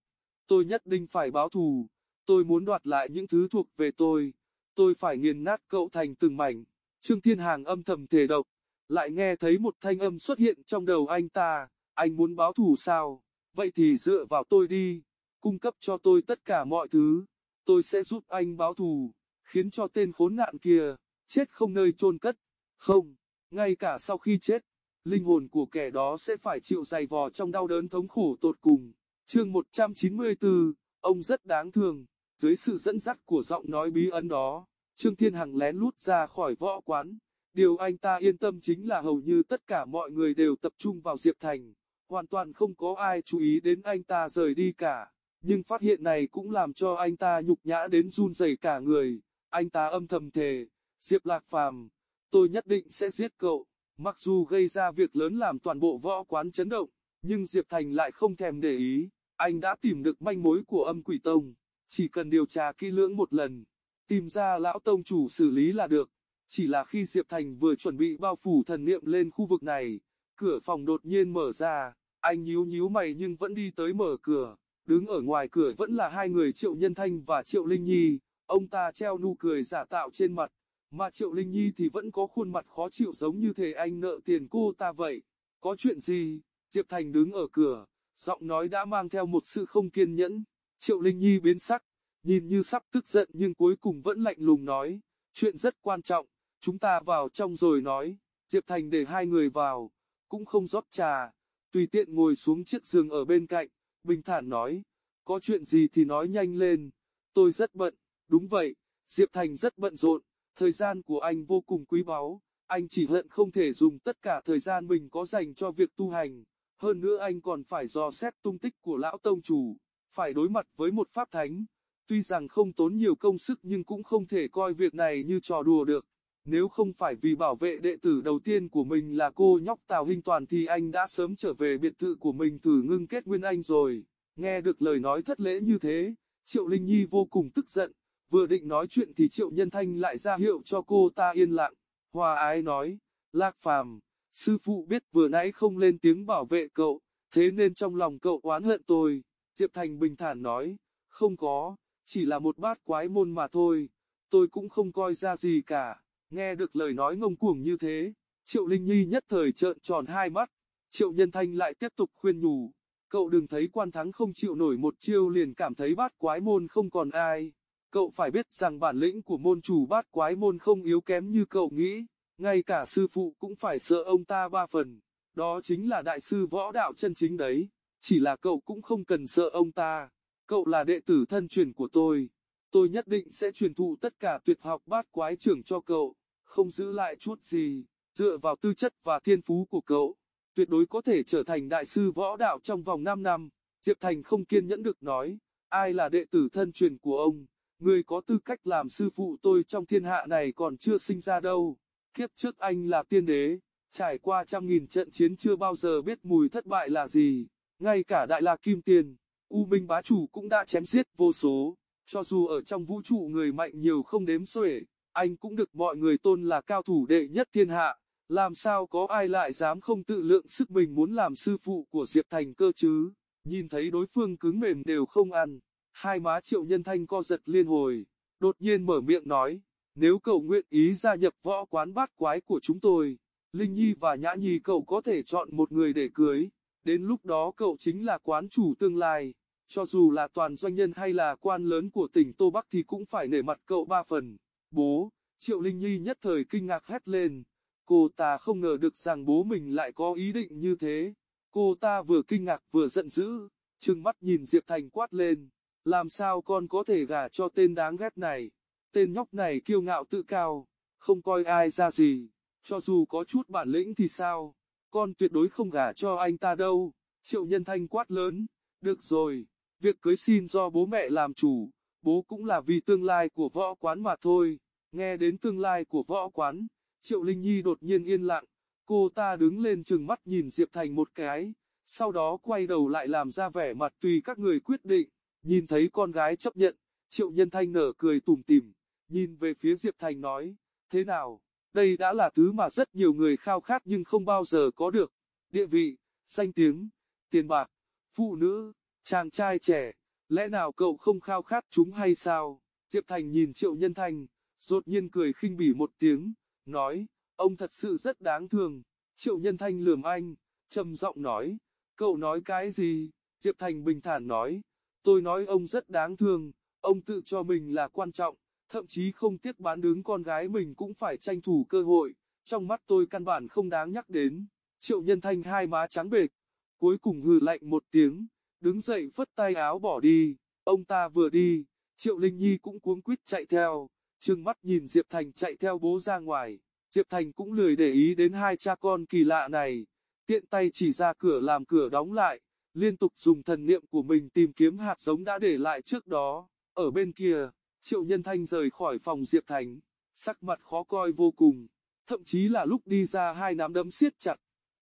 Tôi nhất định phải báo thù, tôi muốn đoạt lại những thứ thuộc về tôi, tôi phải nghiền nát cậu thành từng mảnh. Trương Thiên Hàng âm thầm thề độc, lại nghe thấy một thanh âm xuất hiện trong đầu anh ta, anh muốn báo thù sao, vậy thì dựa vào tôi đi, cung cấp cho tôi tất cả mọi thứ, tôi sẽ giúp anh báo thù, khiến cho tên khốn nạn kia, chết không nơi chôn cất, không. Ngay cả sau khi chết, linh hồn của kẻ đó sẽ phải chịu dày vò trong đau đớn thống khổ tột cùng. Chương 194, ông rất đáng thương. Dưới sự dẫn dắt của giọng nói bí ẩn đó, Trương Thiên Hằng lén lút ra khỏi võ quán. Điều anh ta yên tâm chính là hầu như tất cả mọi người đều tập trung vào Diệp Thành, hoàn toàn không có ai chú ý đến anh ta rời đi cả. Nhưng phát hiện này cũng làm cho anh ta nhục nhã đến run rẩy cả người. Anh ta âm thầm thề, Diệp Lạc Phàm, tôi nhất định sẽ giết cậu. Mặc dù gây ra việc lớn làm toàn bộ võ quán chấn động, nhưng Diệp Thành lại không thèm để ý, anh đã tìm được manh mối của âm quỷ tông, chỉ cần điều tra kỹ lưỡng một lần, tìm ra lão tông chủ xử lý là được. Chỉ là khi Diệp Thành vừa chuẩn bị bao phủ thần niệm lên khu vực này, cửa phòng đột nhiên mở ra, anh nhíu nhíu mày nhưng vẫn đi tới mở cửa, đứng ở ngoài cửa vẫn là hai người Triệu Nhân Thanh và Triệu Linh Nhi, ông ta treo nụ cười giả tạo trên mặt, mà Triệu Linh Nhi thì vẫn có khuôn mặt khó chịu giống như thể anh nợ tiền cô ta vậy. Có chuyện gì? Diệp Thành đứng ở cửa, giọng nói đã mang theo một sự không kiên nhẫn. Triệu Linh Nhi biến sắc, nhìn như sắp tức giận nhưng cuối cùng vẫn lạnh lùng nói. Chuyện rất quan trọng, chúng ta vào trong rồi nói. Diệp Thành để hai người vào, cũng không rót trà, tùy tiện ngồi xuống chiếc giường ở bên cạnh, bình thản nói. Có chuyện gì thì nói nhanh lên, tôi rất bận, đúng vậy, Diệp Thành rất bận rộn Thời gian của anh vô cùng quý báu, anh chỉ hận không thể dùng tất cả thời gian mình có dành cho việc tu hành. Hơn nữa anh còn phải dò xét tung tích của lão tông chủ, phải đối mặt với một pháp thánh. Tuy rằng không tốn nhiều công sức nhưng cũng không thể coi việc này như trò đùa được. Nếu không phải vì bảo vệ đệ tử đầu tiên của mình là cô nhóc Tào Hinh Toàn thì anh đã sớm trở về biệt thự của mình từ ngưng kết Nguyên Anh rồi. Nghe được lời nói thất lễ như thế, Triệu Linh Nhi vô cùng tức giận, Vừa định nói chuyện thì Triệu Nhân Thanh lại ra hiệu cho cô ta yên lặng. Hòa ái nói, Lạc Phàm, sư phụ biết vừa nãy không lên tiếng bảo vệ cậu, thế nên trong lòng cậu oán hận tôi. Diệp Thành bình thản nói, không có, chỉ là một bát quái môn mà thôi, tôi cũng không coi ra gì cả. Nghe được lời nói ngông cuồng như thế, Triệu Linh Nhi nhất thời trợn tròn hai mắt, Triệu Nhân Thanh lại tiếp tục khuyên nhủ, cậu đừng thấy quan thắng không chịu nổi một chiêu liền cảm thấy bát quái môn không còn ai. Cậu phải biết rằng bản lĩnh của môn chủ bát quái môn không yếu kém như cậu nghĩ, ngay cả sư phụ cũng phải sợ ông ta ba phần, đó chính là đại sư võ đạo chân chính đấy, chỉ là cậu cũng không cần sợ ông ta, cậu là đệ tử thân truyền của tôi, tôi nhất định sẽ truyền thụ tất cả tuyệt học bát quái trưởng cho cậu, không giữ lại chút gì, dựa vào tư chất và thiên phú của cậu, tuyệt đối có thể trở thành đại sư võ đạo trong vòng 5 năm, Diệp Thành không kiên nhẫn được nói, ai là đệ tử thân truyền của ông. người có tư cách làm sư phụ tôi trong thiên hạ này còn chưa sinh ra đâu. Kiếp trước anh là tiên đế, trải qua trăm nghìn trận chiến chưa bao giờ biết mùi thất bại là gì, ngay cả đại la kim tiền, U Minh bá chủ cũng đã chém giết vô số, cho dù ở trong vũ trụ người mạnh nhiều không đếm xuể, anh cũng được mọi người tôn là cao thủ đệ nhất thiên hạ, làm sao có ai lại dám không tự lượng sức mình muốn làm sư phụ của Diệp Thành cơ chứ, nhìn thấy đối phương cứng mềm đều không ăn, hai má triệu nhân thanh co giật liên hồi, đột nhiên mở miệng nói, nếu cậu nguyện ý gia nhập võ quán bát quái của chúng tôi, Linh Nhi và Nhã Nhi cậu có thể chọn một người để cưới, đến lúc đó cậu chính là quán chủ tương lai, cho dù là toàn doanh nhân hay là quan lớn của tỉnh Tô Bắc thì cũng phải nể mặt cậu ba phần. Bố, Triệu Linh Nhi nhất thời kinh ngạc hét lên, cô ta không ngờ được rằng bố mình lại có ý định như thế. Cô ta vừa kinh ngạc vừa giận dữ, trừng mắt nhìn Diệp Thành quát lên, làm sao con có thể gả cho tên đáng ghét này, tên nhóc này kiêu ngạo tự cao, không coi ai ra gì, cho dù có chút bản lĩnh thì sao, con tuyệt đối không gả cho anh ta đâu, triệu nhân thanh quát lớn, được rồi, việc cưới xin do bố mẹ làm chủ, bố cũng là vì tương lai của võ quán mà thôi, nghe đến tương lai của võ quán, triệu linh nhi đột nhiên yên lặng, cô ta đứng lên chừng mắt nhìn Diệp Thành một cái, sau đó quay đầu lại làm ra vẻ mặt tùy các người quyết định. Nhìn thấy con gái chấp nhận, triệu nhân thanh nở cười tủm tỉm, nhìn về phía Diệp Thành nói, thế nào, đây đã là thứ mà rất nhiều người khao khát nhưng không bao giờ có được, địa vị, danh tiếng, tiền bạc, phụ nữ, chàng trai trẻ, lẽ nào cậu không khao khát chúng hay sao? Diệp Thành nhìn triệu nhân thanh, đột nhiên cười khinh bỉ một tiếng, nói, ông thật sự rất đáng thương, triệu nhân thanh lườm anh, trầm giọng nói, cậu nói cái gì? Diệp Thành bình thản nói, Tôi nói ông rất đáng thương, ông tự cho mình là quan trọng, thậm chí không tiếc bán đứng con gái mình cũng phải tranh thủ cơ hội, trong mắt tôi căn bản không đáng nhắc đến. Triệu nhân thanh hai má trắng bệch, cuối cùng hừ lạnh một tiếng, đứng dậy phất tay áo bỏ đi, ông ta vừa đi, Triệu Linh Nhi cũng cuống quýt chạy theo, trừng mắt nhìn Diệp Thành chạy theo bố ra ngoài, Diệp Thành cũng lười để ý đến hai cha con kỳ lạ này, tiện tay chỉ ra cửa làm cửa đóng lại, liên tục dùng thần niệm của mình tìm kiếm hạt giống đã để lại trước đó. Ở bên kia, Triệu Nhân Thanh rời khỏi phòng Diệp Thành, sắc mặt khó coi vô cùng, thậm chí là lúc đi ra hai nắm đấm siết chặt,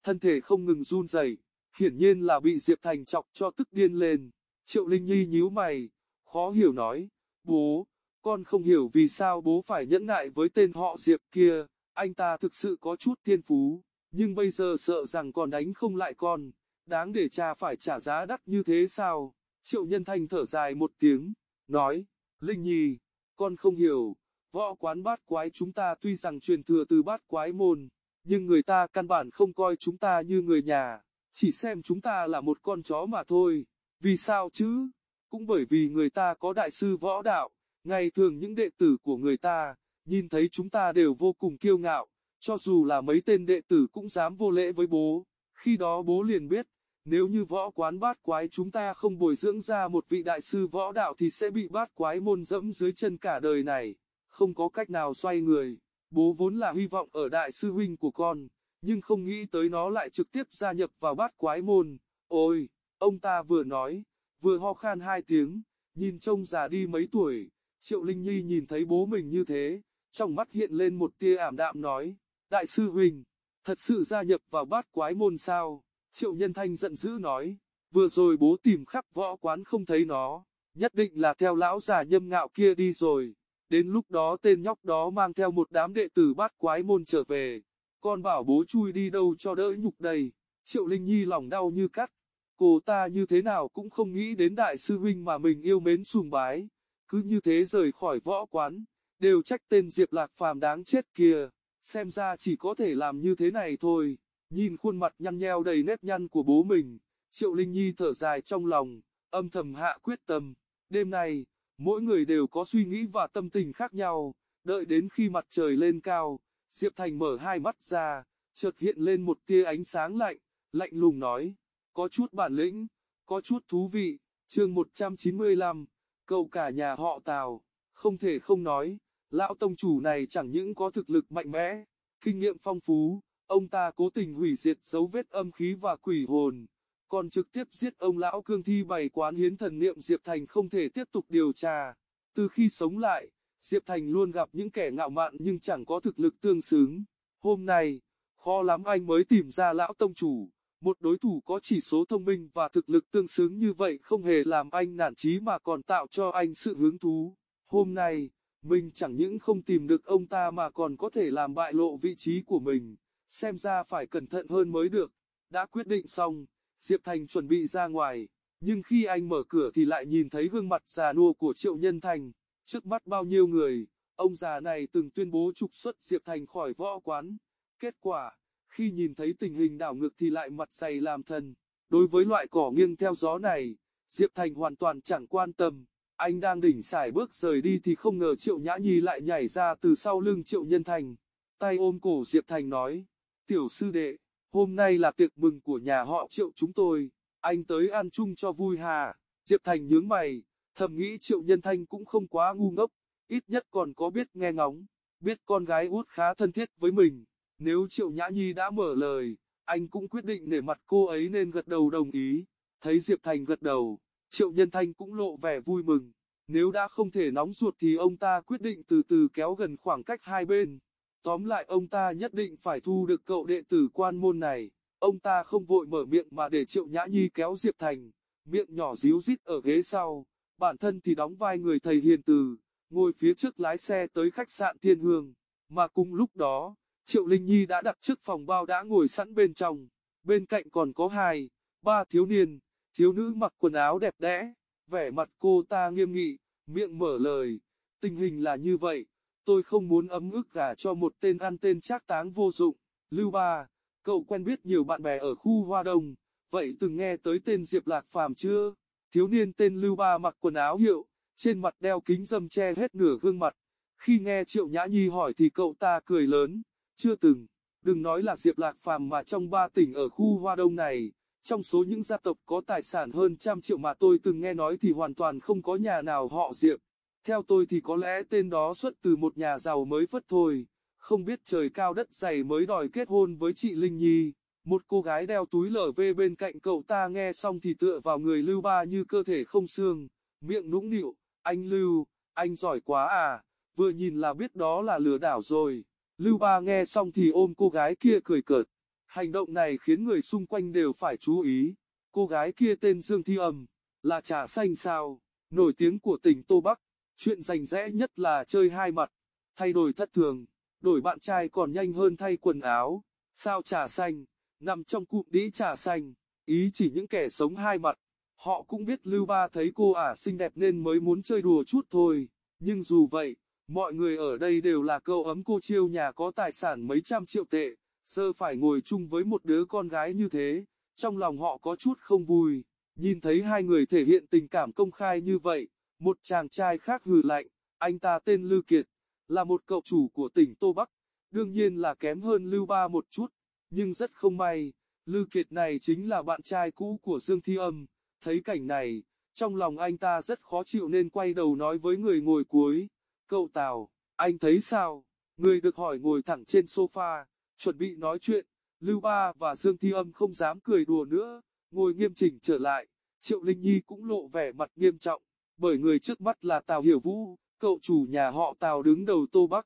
thân thể không ngừng run rẩy, hiển nhiên là bị Diệp Thành chọc cho tức điên lên. Triệu Linh Nhi nhíu mày, khó hiểu nói, bố, con không hiểu vì sao bố phải nhẫn nại với tên họ Diệp kia, anh ta thực sự có chút thiên phú, nhưng bây giờ sợ rằng còn đánh không lại con đáng để cha phải trả giá đắt như thế sao? Triệu Nhân Thanh thở dài một tiếng, nói, Linh Nhi, con không hiểu, võ quán bát quái chúng ta tuy rằng truyền thừa từ bát quái môn, nhưng người ta căn bản không coi chúng ta như người nhà, chỉ xem chúng ta là một con chó mà thôi. Vì sao chứ? Cũng bởi vì người ta có đại sư võ đạo, ngày thường những đệ tử của người ta, nhìn thấy chúng ta đều vô cùng kiêu ngạo, cho dù là mấy tên đệ tử cũng dám vô lễ với bố. Khi đó bố liền biết, nếu như võ quán bát quái chúng ta không bồi dưỡng ra một vị đại sư võ đạo thì sẽ bị bát quái môn dẫm dưới chân cả đời này, không có cách nào xoay người. Bố vốn là hy vọng ở đại sư huynh của con, nhưng không nghĩ tới nó lại trực tiếp gia nhập vào bát quái môn. Ôi, ông ta vừa nói, vừa ho khan hai tiếng, nhìn trông già đi mấy tuổi, Triệu Linh Nhi nhìn thấy bố mình như thế, trong mắt hiện lên một tia ảm đạm nói, Đại sư huynh, thật sự gia nhập vào bát quái môn sao? Triệu Nhân Thanh giận dữ nói, vừa rồi bố tìm khắp võ quán không thấy nó, nhất định là theo lão già nhâm ngạo kia đi rồi. Đến lúc đó tên nhóc đó mang theo một đám đệ tử bát quái môn trở về, con bảo bố chui đi đâu cho đỡ nhục đầy Triệu Linh Nhi lòng đau như cắt, cô ta như thế nào cũng không nghĩ đến đại sư huynh mà mình yêu mến sùng bái, cứ như thế rời khỏi võ quán, đều trách tên Diệp Lạc Phàm đáng chết kia, xem ra chỉ có thể làm như thế này thôi. Nhìn khuôn mặt nhăn nheo đầy nếp nhăn của bố mình, Triệu Linh Nhi thở dài trong lòng, âm thầm hạ quyết tâm. Đêm nay, mỗi người đều có suy nghĩ và tâm tình khác nhau, đợi đến khi mặt trời lên cao, Diệp Thành mở hai mắt ra, chợt hiện lên một tia ánh sáng lạnh, lạnh lùng nói, có chút bản lĩnh, có chút thú vị, chương 195, cậu cả nhà họ Tào, không thể không nói, lão tông chủ này chẳng những có thực lực mạnh mẽ, kinh nghiệm phong phú, Ông ta cố tình hủy diệt dấu vết âm khí và quỷ hồn, còn trực tiếp giết ông lão cương thi bày quán hiến thần niệm Diệp Thành không thể tiếp tục điều tra. Từ khi sống lại, Diệp Thành luôn gặp những kẻ ngạo mạn nhưng chẳng có thực lực tương xứng. Hôm nay, khó lắm anh mới tìm ra lão tông chủ, một đối thủ có chỉ số thông minh và thực lực tương xứng như vậy không hề làm anh nản chí mà còn tạo cho anh sự hứng thú. Hôm nay, mình chẳng những không tìm được ông ta mà còn có thể làm bại lộ vị trí của mình, xem ra phải cẩn thận hơn mới được. Đã quyết định xong, Diệp Thành chuẩn bị ra ngoài, nhưng khi anh mở cửa thì lại nhìn thấy gương mặt già nua của Triệu Nhân Thành, trước mắt bao nhiêu người, ông già này từng tuyên bố trục xuất Diệp Thành khỏi võ quán. Kết quả, khi nhìn thấy tình hình đảo ngược thì lại mặt dày làm thân. Đối với loại cỏ nghiêng theo gió này, Diệp Thành hoàn toàn chẳng quan tâm. Anh đang đỉnh xài bước rời đi thì không ngờ Triệu Nhã Nhi lại nhảy ra từ sau lưng Triệu Nhân Thành. Tay ôm cổ Diệp Thành nói, tiểu sư đệ, hôm nay là tiệc mừng của nhà họ Triệu chúng tôi, anh tới ăn chung cho vui hà. Diệp Thành nhướng mày, thầm nghĩ Triệu Nhân Thanh cũng không quá ngu ngốc, ít nhất còn có biết nghe ngóng, biết con gái út khá thân thiết với mình. Nếu Triệu Nhã Nhi đã mở lời, anh cũng quyết định nể mặt cô ấy nên gật đầu đồng ý. Thấy Diệp Thành gật đầu, Triệu Nhân Thanh cũng lộ vẻ vui mừng. Nếu đã không thể nóng ruột thì ông ta quyết định từ từ kéo gần khoảng cách hai bên. Tóm lại ông ta nhất định phải thu được cậu đệ tử quan môn này. Ông ta không vội mở miệng mà để Triệu Nhã Nhi kéo Diệp Thành, miệng nhỏ díu dít ở ghế sau. Bản thân thì đóng vai người thầy hiền từ, ngồi phía trước lái xe tới khách sạn Thiên Hương. Mà cùng lúc đó, Triệu Linh Nhi đã đặt trước phòng bao đã ngồi sẵn bên trong. Bên cạnh còn có hai, ba thiếu niên, thiếu nữ mặc quần áo đẹp đẽ, vẻ mặt cô ta nghiêm nghị, miệng mở lời, tình hình là như vậy, tôi không muốn ấm ức gả cho một tên ăn tên trác táng vô dụng, Lưu Ba, cậu quen biết nhiều bạn bè ở khu Hoa Đông, vậy từng nghe tới tên Diệp Lạc Phàm chưa? Thiếu niên tên Lưu Ba mặc quần áo hiệu, trên mặt đeo kính dâm che hết nửa gương mặt, khi nghe Triệu Nhã Nhi hỏi thì cậu ta cười lớn, chưa từng, đừng nói là Diệp Lạc Phàm mà trong ba tỉnh ở khu Hoa Đông này, trong số những gia tộc có tài sản hơn trăm triệu mà tôi từng nghe nói thì hoàn toàn không có nhà nào họ Diệp. Theo tôi thì có lẽ tên đó xuất từ một nhà giàu mới phất thôi, không biết trời cao đất dày mới đòi kết hôn với chị Linh Nhi. Một cô gái đeo túi lở bên cạnh cậu ta nghe xong thì tựa vào người Lưu Ba như cơ thể không xương, miệng nũng nịu, anh Lưu, anh giỏi quá à, vừa nhìn là biết đó là lừa đảo rồi. Lưu Ba nghe xong thì ôm cô gái kia cười cợt. Hành động này khiến người xung quanh đều phải chú ý. Cô gái kia tên Dương Thi Âm, là trà xanh sao, nổi tiếng của tỉnh Tô Bắc. Chuyện rành rẽ nhất là chơi hai mặt, thay đổi thất thường, đổi bạn trai còn nhanh hơn thay quần áo. Sao trà xanh, nằm trong cụm đĩ trà xanh, ý chỉ những kẻ sống hai mặt. Họ cũng biết Lưu Ba thấy cô ả xinh đẹp nên mới muốn chơi đùa chút thôi. Nhưng dù vậy, mọi người ở đây đều là câu ấm cô chiêu nhà có tài sản mấy trăm triệu tệ. Sơ phải ngồi chung với một đứa con gái như thế, trong lòng họ có chút không vui. Nhìn thấy hai người thể hiện tình cảm công khai như vậy, một chàng trai khác hừ lạnh, anh ta tên Lư Kiệt, là một cậu chủ của tỉnh Tô Bắc, đương nhiên là kém hơn Lưu Ba một chút, nhưng rất không may, Lư Kiệt này chính là bạn trai cũ của Dương Thi Âm, thấy cảnh này, trong lòng anh ta rất khó chịu nên quay đầu nói với người ngồi cuối, cậu Tào, anh thấy sao? Người được hỏi ngồi thẳng trên sofa, chuẩn bị nói chuyện, Lưu Ba và Dương Thi Âm không dám cười đùa nữa, ngồi nghiêm chỉnh trở lại, Triệu Linh Nhi cũng lộ vẻ mặt nghiêm trọng, bởi người trước mắt là Tào Hiểu Vũ, cậu chủ nhà họ Tào đứng đầu Tô Bắc.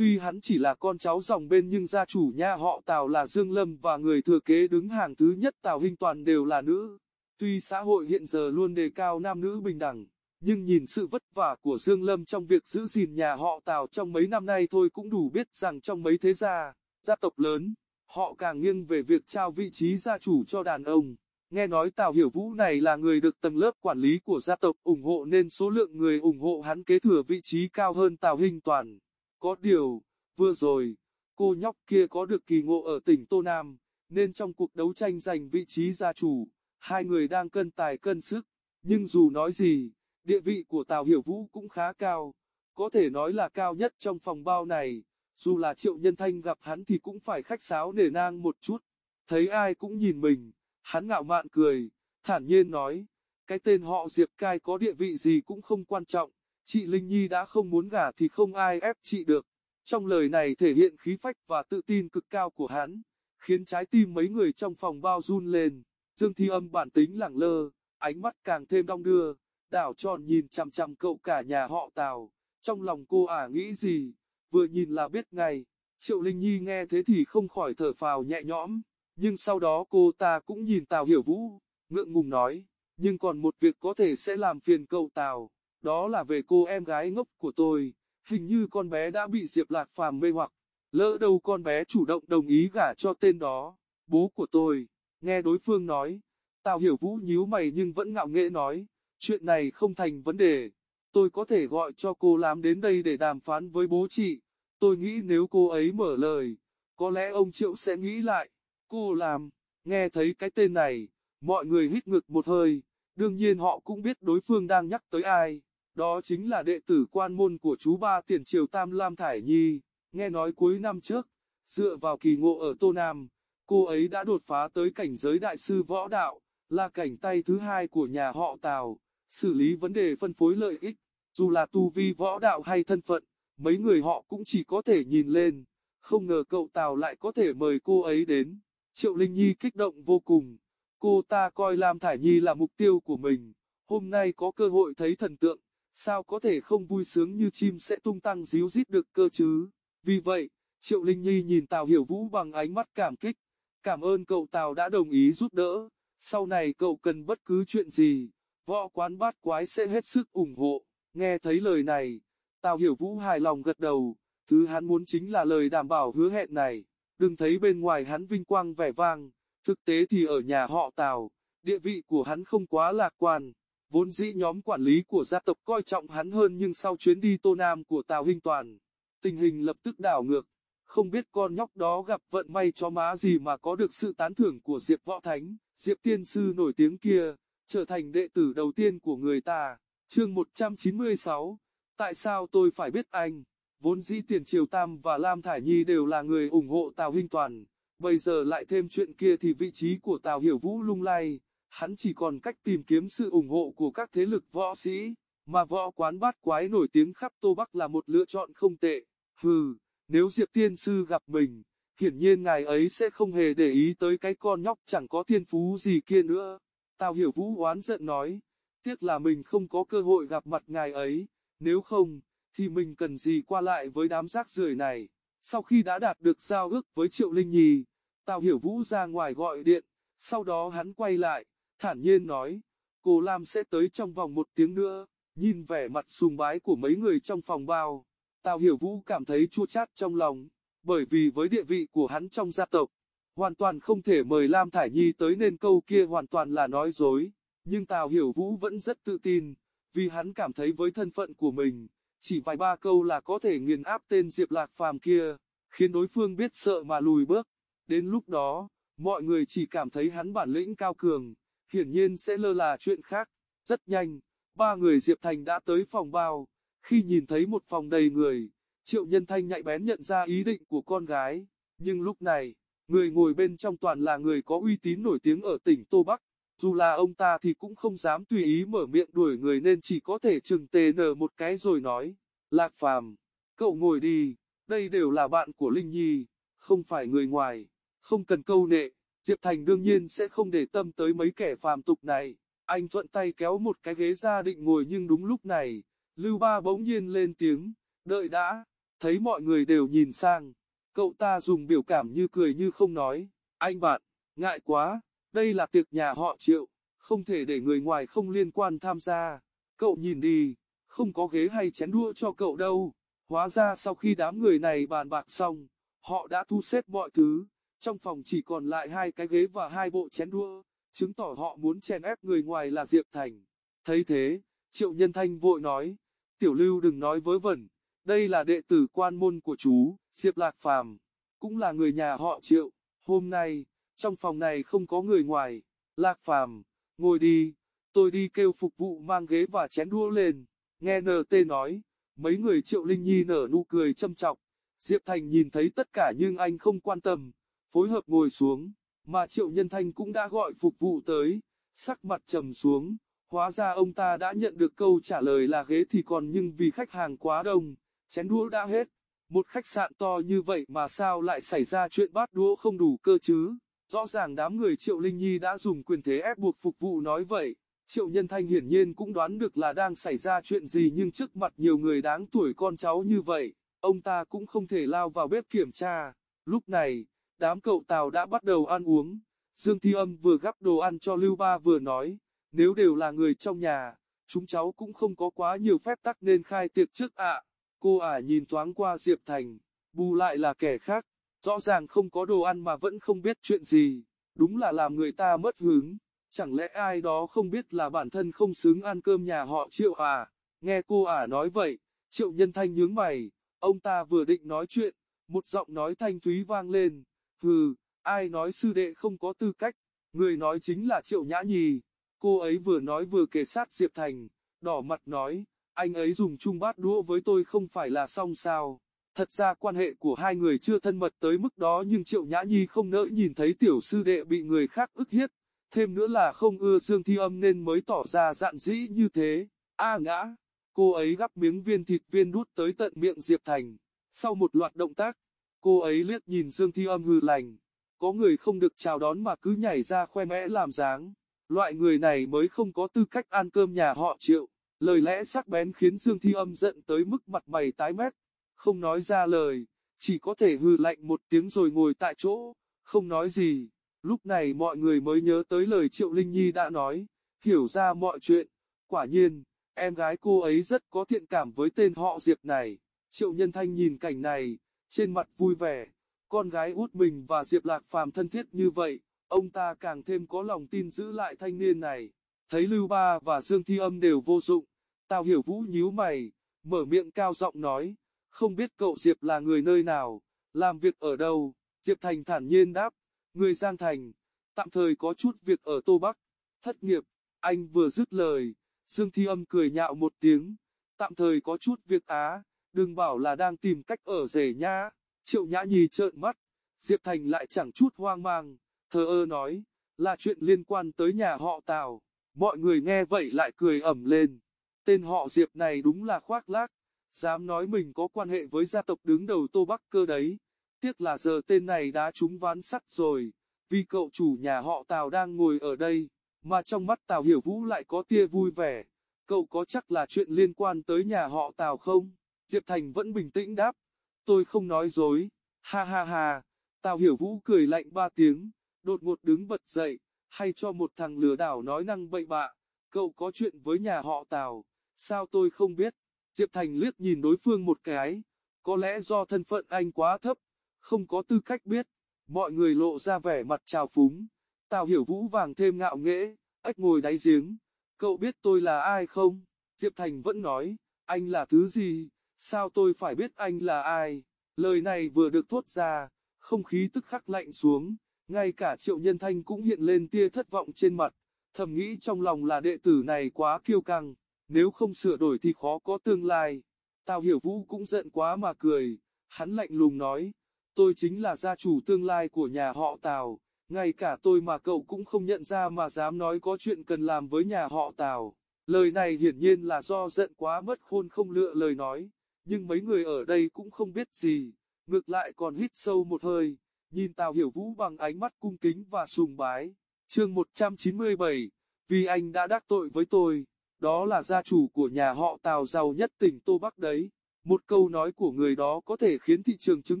Tuy hắn chỉ là con cháu dòng bên nhưng gia chủ nhà họ Tào là Dương Lâm và người thừa kế đứng hàng thứ nhất Tào Hinh Toàn đều là nữ. Tuy xã hội hiện giờ luôn đề cao nam nữ bình đẳng, nhưng nhìn sự vất vả của Dương Lâm trong việc giữ gìn nhà họ Tào trong mấy năm nay thôi cũng đủ biết rằng trong mấy thế gia, gia tộc lớn, họ càng nghiêng về việc trao vị trí gia chủ cho đàn ông. Nghe nói Tào Hiểu Vũ này là người được tầng lớp quản lý của gia tộc ủng hộ nên số lượng người ủng hộ hắn kế thừa vị trí cao hơn Tào Hinh Toàn. Có điều, vừa rồi, cô nhóc kia có được kỳ ngộ ở tỉnh Tô Nam, nên trong cuộc đấu tranh giành vị trí gia chủ, hai người đang cân tài cân sức. Nhưng dù nói gì, địa vị của Tào Hiểu Vũ cũng khá cao, có thể nói là cao nhất trong phòng bao này dù là triệu nhân thanh gặp hắn thì cũng phải khách sáo nể nang một chút. Thấy ai cũng nhìn mình, hắn ngạo mạn cười, thản nhiên nói, cái tên họ Diệp Cai có địa vị gì cũng không quan trọng, chị Linh Nhi đã không muốn gả thì không ai ép chị được. Trong lời này thể hiện khí phách và tự tin cực cao của hắn, khiến trái tim mấy người trong phòng bao run lên. Dương Thi Âm bản tính lẳng lơ, ánh mắt càng thêm đong đưa, đảo tròn nhìn chằm chằm cậu cả nhà họ Tào, trong lòng cô ả nghĩ gì, vừa nhìn là biết ngay. Triệu Linh Nhi nghe thế thì không khỏi thở phào nhẹ nhõm, nhưng sau đó cô ta cũng nhìn Tào Hiểu Vũ, ngượng ngùng nói, nhưng còn một việc có thể sẽ làm phiền cậu Tào, đó là về cô em gái ngốc của tôi, hình như con bé đã bị Diệp Lạc Phàm mê hoặc, lỡ đâu con bé chủ động đồng ý gả cho tên đó, bố của tôi, nghe đối phương nói, Tào Hiểu Vũ nhíu mày nhưng vẫn ngạo nghễ nói, chuyện này không thành vấn đề, tôi có thể gọi cho cô làm đến đây để đàm phán với bố chị, tôi nghĩ nếu cô ấy mở lời, có lẽ ông Triệu sẽ nghĩ lại, cô làm, nghe thấy cái tên này, mọi người hít ngực một hơi, đương nhiên họ cũng biết đối phương đang nhắc tới ai, đó chính là đệ tử quan môn của chú ba tiền triều Tam Lam Thải Nhi, nghe nói cuối năm trước, dựa vào kỳ ngộ ở Tô Nam, cô ấy đã đột phá tới cảnh giới đại sư võ đạo, là cảnh tay thứ hai của nhà họ Tào, xử lý vấn đề phân phối lợi ích, dù là tu vi võ đạo hay thân phận, mấy người họ cũng chỉ có thể nhìn lên, không ngờ cậu Tào lại có thể mời cô ấy đến. Triệu Linh Nhi kích động vô cùng, cô ta coi Lam Thải Nhi là mục tiêu của mình, hôm nay có cơ hội thấy thần tượng, sao có thể không vui sướng như chim sẽ tung tăng díu dít được cơ chứ. Vì vậy, Triệu Linh Nhi nhìn Tào Hiểu Vũ bằng ánh mắt cảm kích, cảm ơn cậu Tào đã đồng ý giúp đỡ, sau này cậu cần bất cứ chuyện gì, võ quán bát quái sẽ hết sức ủng hộ. Nghe thấy lời này, Tào Hiểu Vũ hài lòng gật đầu, thứ hắn muốn chính là lời đảm bảo hứa hẹn này, đừng thấy bên ngoài hắn vinh quang vẻ vang, thực tế thì ở nhà họ Tào, địa vị của hắn không quá lạc quan. Vốn dĩ nhóm quản lý của gia tộc coi trọng hắn hơn nhưng sau chuyến đi Tô Nam của Tào Hinh Toàn, tình hình lập tức đảo ngược. Không biết con nhóc đó gặp vận may cho má gì mà có được sự tán thưởng của Diệp Võ Thánh, Diệp Tiên Sư nổi tiếng kia, trở thành đệ tử đầu tiên của người ta. Chương 196 Tại sao tôi phải biết anh? Vốn dĩ Tiền Triều Tam và Lam Thải Nhi đều là người ủng hộ Tào Hinh Toàn, bây giờ lại thêm chuyện kia thì vị trí của Tào Hiểu Vũ lung lay, hắn chỉ còn cách tìm kiếm sự ủng hộ của các thế lực võ sĩ, mà võ quán bát quái nổi tiếng khắp Tô Bắc là một lựa chọn không tệ. Hừ, nếu Diệp Tiên Sư gặp mình, hiển nhiên ngài ấy sẽ không hề để ý tới cái con nhóc chẳng có thiên phú gì kia nữa. Tào Hiểu Vũ oán giận nói, tiếc là mình không có cơ hội gặp mặt ngài ấy, nếu không, thì mình cần gì qua lại với đám rác rưởi này. Sau khi đã đạt được giao ước với Triệu Linh Nhi, Tào Hiểu Vũ ra ngoài gọi điện, sau đó hắn quay lại, thản nhiên nói, cô Lam sẽ tới trong vòng một tiếng nữa, nhìn vẻ mặt sùng bái của mấy người trong phòng bao. Tào Hiểu Vũ cảm thấy chua chát trong lòng, bởi vì với địa vị của hắn trong gia tộc, hoàn toàn không thể mời Lam Thải Nhi tới nên câu kia hoàn toàn là nói dối, nhưng Tào Hiểu Vũ vẫn rất tự tin, vì hắn cảm thấy với thân phận của mình, chỉ vài ba câu là có thể nghiền áp tên Diệp Lạc Phàm kia, khiến đối phương biết sợ mà lùi bước. Đến lúc đó, mọi người chỉ cảm thấy hắn bản lĩnh cao cường, hiển nhiên sẽ lơ là chuyện khác. Rất nhanh, ba người Diệp Thành đã tới phòng bao, khi nhìn thấy một phòng đầy người, Triệu Nhân Thanh nhạy bén nhận ra ý định của con gái, nhưng lúc này, người ngồi bên trong toàn là người có uy tín nổi tiếng ở tỉnh Tô Bắc, dù là ông ta thì cũng không dám tùy ý mở miệng đuổi người nên chỉ có thể chừng tề nở một cái rồi nói, Lạc Phàm, cậu ngồi đi, đây đều là bạn của Linh Nhi, không phải người ngoài, không cần câu nệ, Diệp Thành đương nhiên sẽ không để tâm tới mấy kẻ phàm tục này, anh thuận tay kéo một cái ghế ra định ngồi nhưng đúng lúc này, Lưu Ba bỗng nhiên lên tiếng, đợi đã, thấy mọi người đều nhìn sang, cậu ta dùng biểu cảm như cười như không nói, anh bạn, ngại quá. Đây là tiệc nhà họ triệu, không thể để người ngoài không liên quan tham gia. Cậu nhìn đi, không có ghế hay chén đua cho cậu đâu. Hóa ra sau khi đám người này bàn bạc xong, họ đã thu xếp mọi thứ. Trong phòng chỉ còn lại hai cái ghế và hai bộ chén đua, chứng tỏ họ muốn chèn ép người ngoài là Diệp Thành. Thấy thế, Triệu Nhân Thanh vội nói, Tiểu Lưu đừng nói vớ vẩn, đây là đệ tử quan môn của chú, Diệp Lạc Phàm, cũng là người nhà họ Triệu. Hôm nay, trong phòng này không có người ngoài. Lạc Phàm, ngồi đi, tôi đi kêu phục vụ mang ghế và chén đũa lên. Nghe NT nói, mấy người Triệu Linh Nhi nở nụ cười châm trọng. Diệp Thành nhìn thấy tất cả nhưng anh không quan tâm, phối hợp ngồi xuống, mà Triệu Nhân Thanh cũng đã gọi phục vụ tới, sắc mặt trầm xuống, hóa ra ông ta đã nhận được câu trả lời là ghế thì còn nhưng vì khách hàng quá đông, chén đũa đã hết. Một khách sạn to như vậy mà sao lại xảy ra chuyện bát đũa không đủ cơ chứ? Rõ ràng đám người Triệu Linh Nhi đã dùng quyền thế ép buộc phục vụ nói vậy, Triệu Nhân Thanh hiển nhiên cũng đoán được là đang xảy ra chuyện gì nhưng trước mặt nhiều người đáng tuổi con cháu như vậy, ông ta cũng không thể lao vào bếp kiểm tra. Lúc này, đám cậu Tào đã bắt đầu ăn uống. Dương Thi Âm vừa gắp đồ ăn cho Lưu Ba vừa nói, nếu đều là người trong nhà, chúng cháu cũng không có quá nhiều phép tắc nên khai tiệc trước ạ. Cô ả nhìn thoáng qua Diệp Thành, bù lại là kẻ khác, rõ ràng không có đồ ăn mà vẫn không biết chuyện gì, đúng là làm người ta mất hứng. Chẳng lẽ ai đó không biết là bản thân không xứng ăn cơm nhà họ Triệu à? Nghe cô ả nói vậy, Triệu Nhân Thanh nhướng mày, ông ta vừa định nói chuyện, một giọng nói thanh thúy vang lên, hừ, ai nói sư đệ không có tư cách, người nói chính là Triệu Nhã Nhi. Cô ấy vừa nói vừa kề sát Diệp Thành, đỏ mặt nói, anh ấy dùng chung bát đũa với tôi không phải là xong sao. Thật ra quan hệ của hai người chưa thân mật tới mức đó nhưng Triệu Nhã Nhi không nỡ nhìn thấy tiểu sư đệ bị người khác ức hiếp, thêm nữa là không ưa Dương Thi Âm nên mới tỏ ra dạn dĩ như thế. A ngã, cô ấy gắp miếng viên thịt viên đút tới tận miệng Diệp Thành. Sau một loạt động tác, cô ấy liếc nhìn Dương Thi Âm hư lành. Có người không được chào đón mà cứ nhảy ra khoe mẽ làm dáng. Loại người này mới không có tư cách ăn cơm nhà họ Triệu. Lời lẽ sắc bén khiến Dương Thi Âm giận tới mức mặt mày tái mét. Không nói ra lời, chỉ có thể hư lạnh một tiếng rồi ngồi tại chỗ, không nói gì. Lúc này mọi người mới nhớ tới lời Triệu Linh Nhi đã nói, hiểu ra mọi chuyện. Quả nhiên, em gái cô ấy rất có thiện cảm với tên họ Diệp này. Triệu Nhân Thanh nhìn cảnh này, trên mặt vui vẻ. Con gái út mình và Diệp Lạc Phàm thân thiết như vậy, ông ta càng thêm có lòng tin giữ lại thanh niên này. Thấy Lưu Ba và Dương Thi Âm đều vô dụng, Tào Hiểu Vũ nhíu mày, mở miệng cao giọng nói, không biết cậu Diệp là người nơi nào, làm việc ở đâu, Diệp Thành thản nhiên đáp, người Giang Thành, tạm thời có chút việc ở Tô Bắc, thất nghiệp, anh vừa dứt lời, Dương Thi Âm cười nhạo một tiếng, tạm thời có chút việc á, đừng bảo là đang tìm cách ở rể nha, triệu nhã nhi trợn mắt, Diệp Thành lại chẳng chút hoang mang, thờ ơ nói, là chuyện liên quan tới nhà họ Tào, mọi người nghe vậy lại cười ẩm lên, tên họ Diệp này đúng là khoác lác, dám nói mình có quan hệ với gia tộc đứng đầu Tô Bắc cơ đấy. Tiếc là giờ tên này đã trúng ván sắt rồi, vì cậu chủ nhà họ Tào đang ngồi ở đây, mà trong mắt Tào Hiểu Vũ lại có tia vui vẻ. Cậu có chắc là chuyện liên quan tới nhà họ Tào không? Diệp Thành vẫn bình tĩnh đáp. Tôi không nói dối. Ha ha ha. Tào Hiểu Vũ cười lạnh ba tiếng, đột ngột đứng bật dậy, hay cho một thằng lừa đảo nói năng bậy bạ. Cậu có chuyện với nhà họ Tào, sao tôi không biết? Diệp Thành liếc nhìn đối phương một cái, có lẽ do thân phận anh quá thấp, không có tư cách biết. Mọi người lộ ra vẻ mặt trào phúng. Tào hiểu vũ vàng thêm ngạo nghễ, ếch ngồi đáy giếng. Cậu biết tôi là ai không? Diệp Thành vẫn nói, anh là thứ gì? Sao tôi phải biết anh là ai? Lời này vừa được thốt ra, không khí tức khắc lạnh xuống. Ngay cả triệu nhân thanh cũng hiện lên tia thất vọng trên mặt. Thầm nghĩ trong lòng là đệ tử này quá kiêu căng nếu không sửa đổi thì khó có tương lai. Tào Hiểu Vũ cũng giận quá mà cười, hắn lạnh lùng nói, tôi chính là gia chủ tương lai của nhà họ Tào, ngay cả tôi mà cậu cũng không nhận ra mà dám nói có chuyện cần làm với nhà họ Tào. Lời này hiển nhiên là do giận quá mất khôn không lựa lời nói, nhưng mấy người ở đây cũng không biết gì, ngược lại còn hít sâu một hơi, nhìn Tào Hiểu Vũ bằng ánh mắt cung kính và sùng bái. Chương 197, vì anh đã đắc tội với tôi đó là gia chủ của nhà họ Tào giàu nhất tỉnh Tô Bắc đấy. Một câu nói của người đó có thể khiến thị trường chứng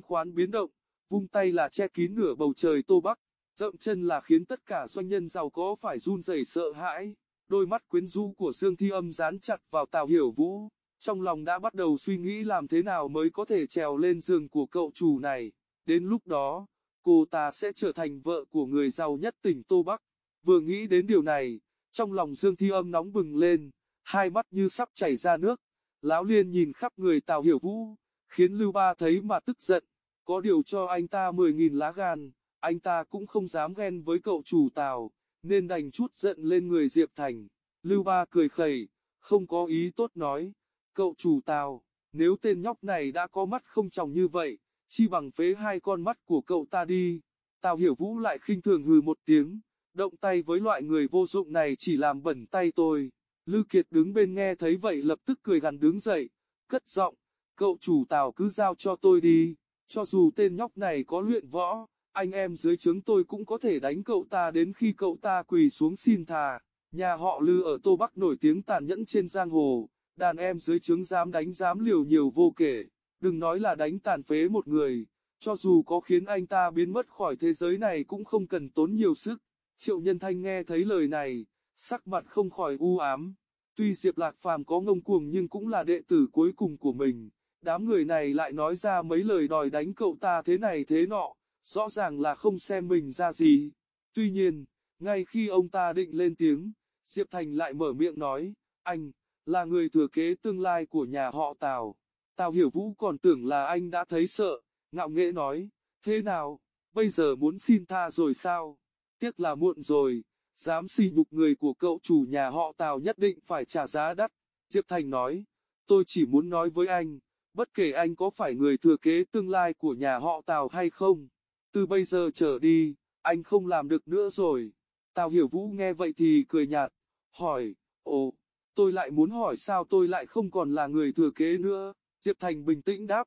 khoán biến động, vung tay là che kín nửa bầu trời Tô Bắc, dậm chân là khiến tất cả doanh nhân giàu có phải run rẩy sợ hãi. Đôi mắt quyến rũ của Dương Thi Âm dán chặt vào Tào Hiểu Vũ, trong lòng đã bắt đầu suy nghĩ làm thế nào mới có thể trèo lên giường của cậu chủ này. Đến lúc đó, cô ta sẽ trở thành vợ của người giàu nhất tỉnh Tô Bắc. Vừa nghĩ đến điều này, trong lòng Dương Thi Âm nóng bừng lên, hai mắt như sắp chảy ra nước. Lão Liên nhìn khắp người Tào Hiểu Vũ, khiến Lưu Ba thấy mà tức giận. Có điều cho anh ta 10.000 lá gan, anh ta cũng không dám ghen với cậu chủ Tào, nên đành chút giận lên người Diệp Thành. Lưu Ba cười khẩy, không có ý tốt nói. Cậu chủ Tào, nếu tên nhóc này đã có mắt không tròng như vậy, chi bằng phế hai con mắt của cậu ta đi. Tào Hiểu Vũ lại khinh thường hừ một tiếng, động tay với loại người vô dụng này chỉ làm bẩn tay tôi. Lư Kiệt đứng bên nghe thấy vậy lập tức cười gằn đứng dậy, cất giọng, cậu chủ tào cứ giao cho tôi đi, cho dù tên nhóc này có luyện võ, anh em dưới trướng tôi cũng có thể đánh cậu ta đến khi cậu ta quỳ xuống xin thà. Nhà họ Lư ở Tô Bắc nổi tiếng tàn nhẫn trên giang hồ, đàn em dưới trướng dám đánh dám liều nhiều vô kể, đừng nói là đánh tàn phế một người, cho dù có khiến anh ta biến mất khỏi thế giới này cũng không cần tốn nhiều sức. Triệu Nhân Thanh nghe thấy lời này, sắc mặt không khỏi u ám. Tuy Diệp Lạc Phàm có ngông cuồng nhưng cũng là đệ tử cuối cùng của mình, đám người này lại nói ra mấy lời đòi đánh cậu ta thế này thế nọ, rõ ràng là không xem mình ra gì. Tuy nhiên, ngay khi ông ta định lên tiếng, Diệp Thành lại mở miệng nói, anh, là người thừa kế tương lai của nhà họ Tào. Tào Hiểu Vũ còn tưởng là anh đã thấy sợ, ngạo nghễ nói, thế nào, bây giờ muốn xin tha rồi sao? Tiếc là muộn rồi, dám xỉ nhục người của cậu chủ nhà họ Tào nhất định phải trả giá đắt. Diệp Thành nói, tôi chỉ muốn nói với anh, bất kể anh có phải người thừa kế tương lai của nhà họ Tào hay không, từ bây giờ trở đi, anh không làm được nữa rồi. Tào Hiểu Vũ nghe vậy thì cười nhạt, hỏi, ồ, tôi lại muốn hỏi sao tôi lại không còn là người thừa kế nữa. Diệp Thành bình tĩnh đáp,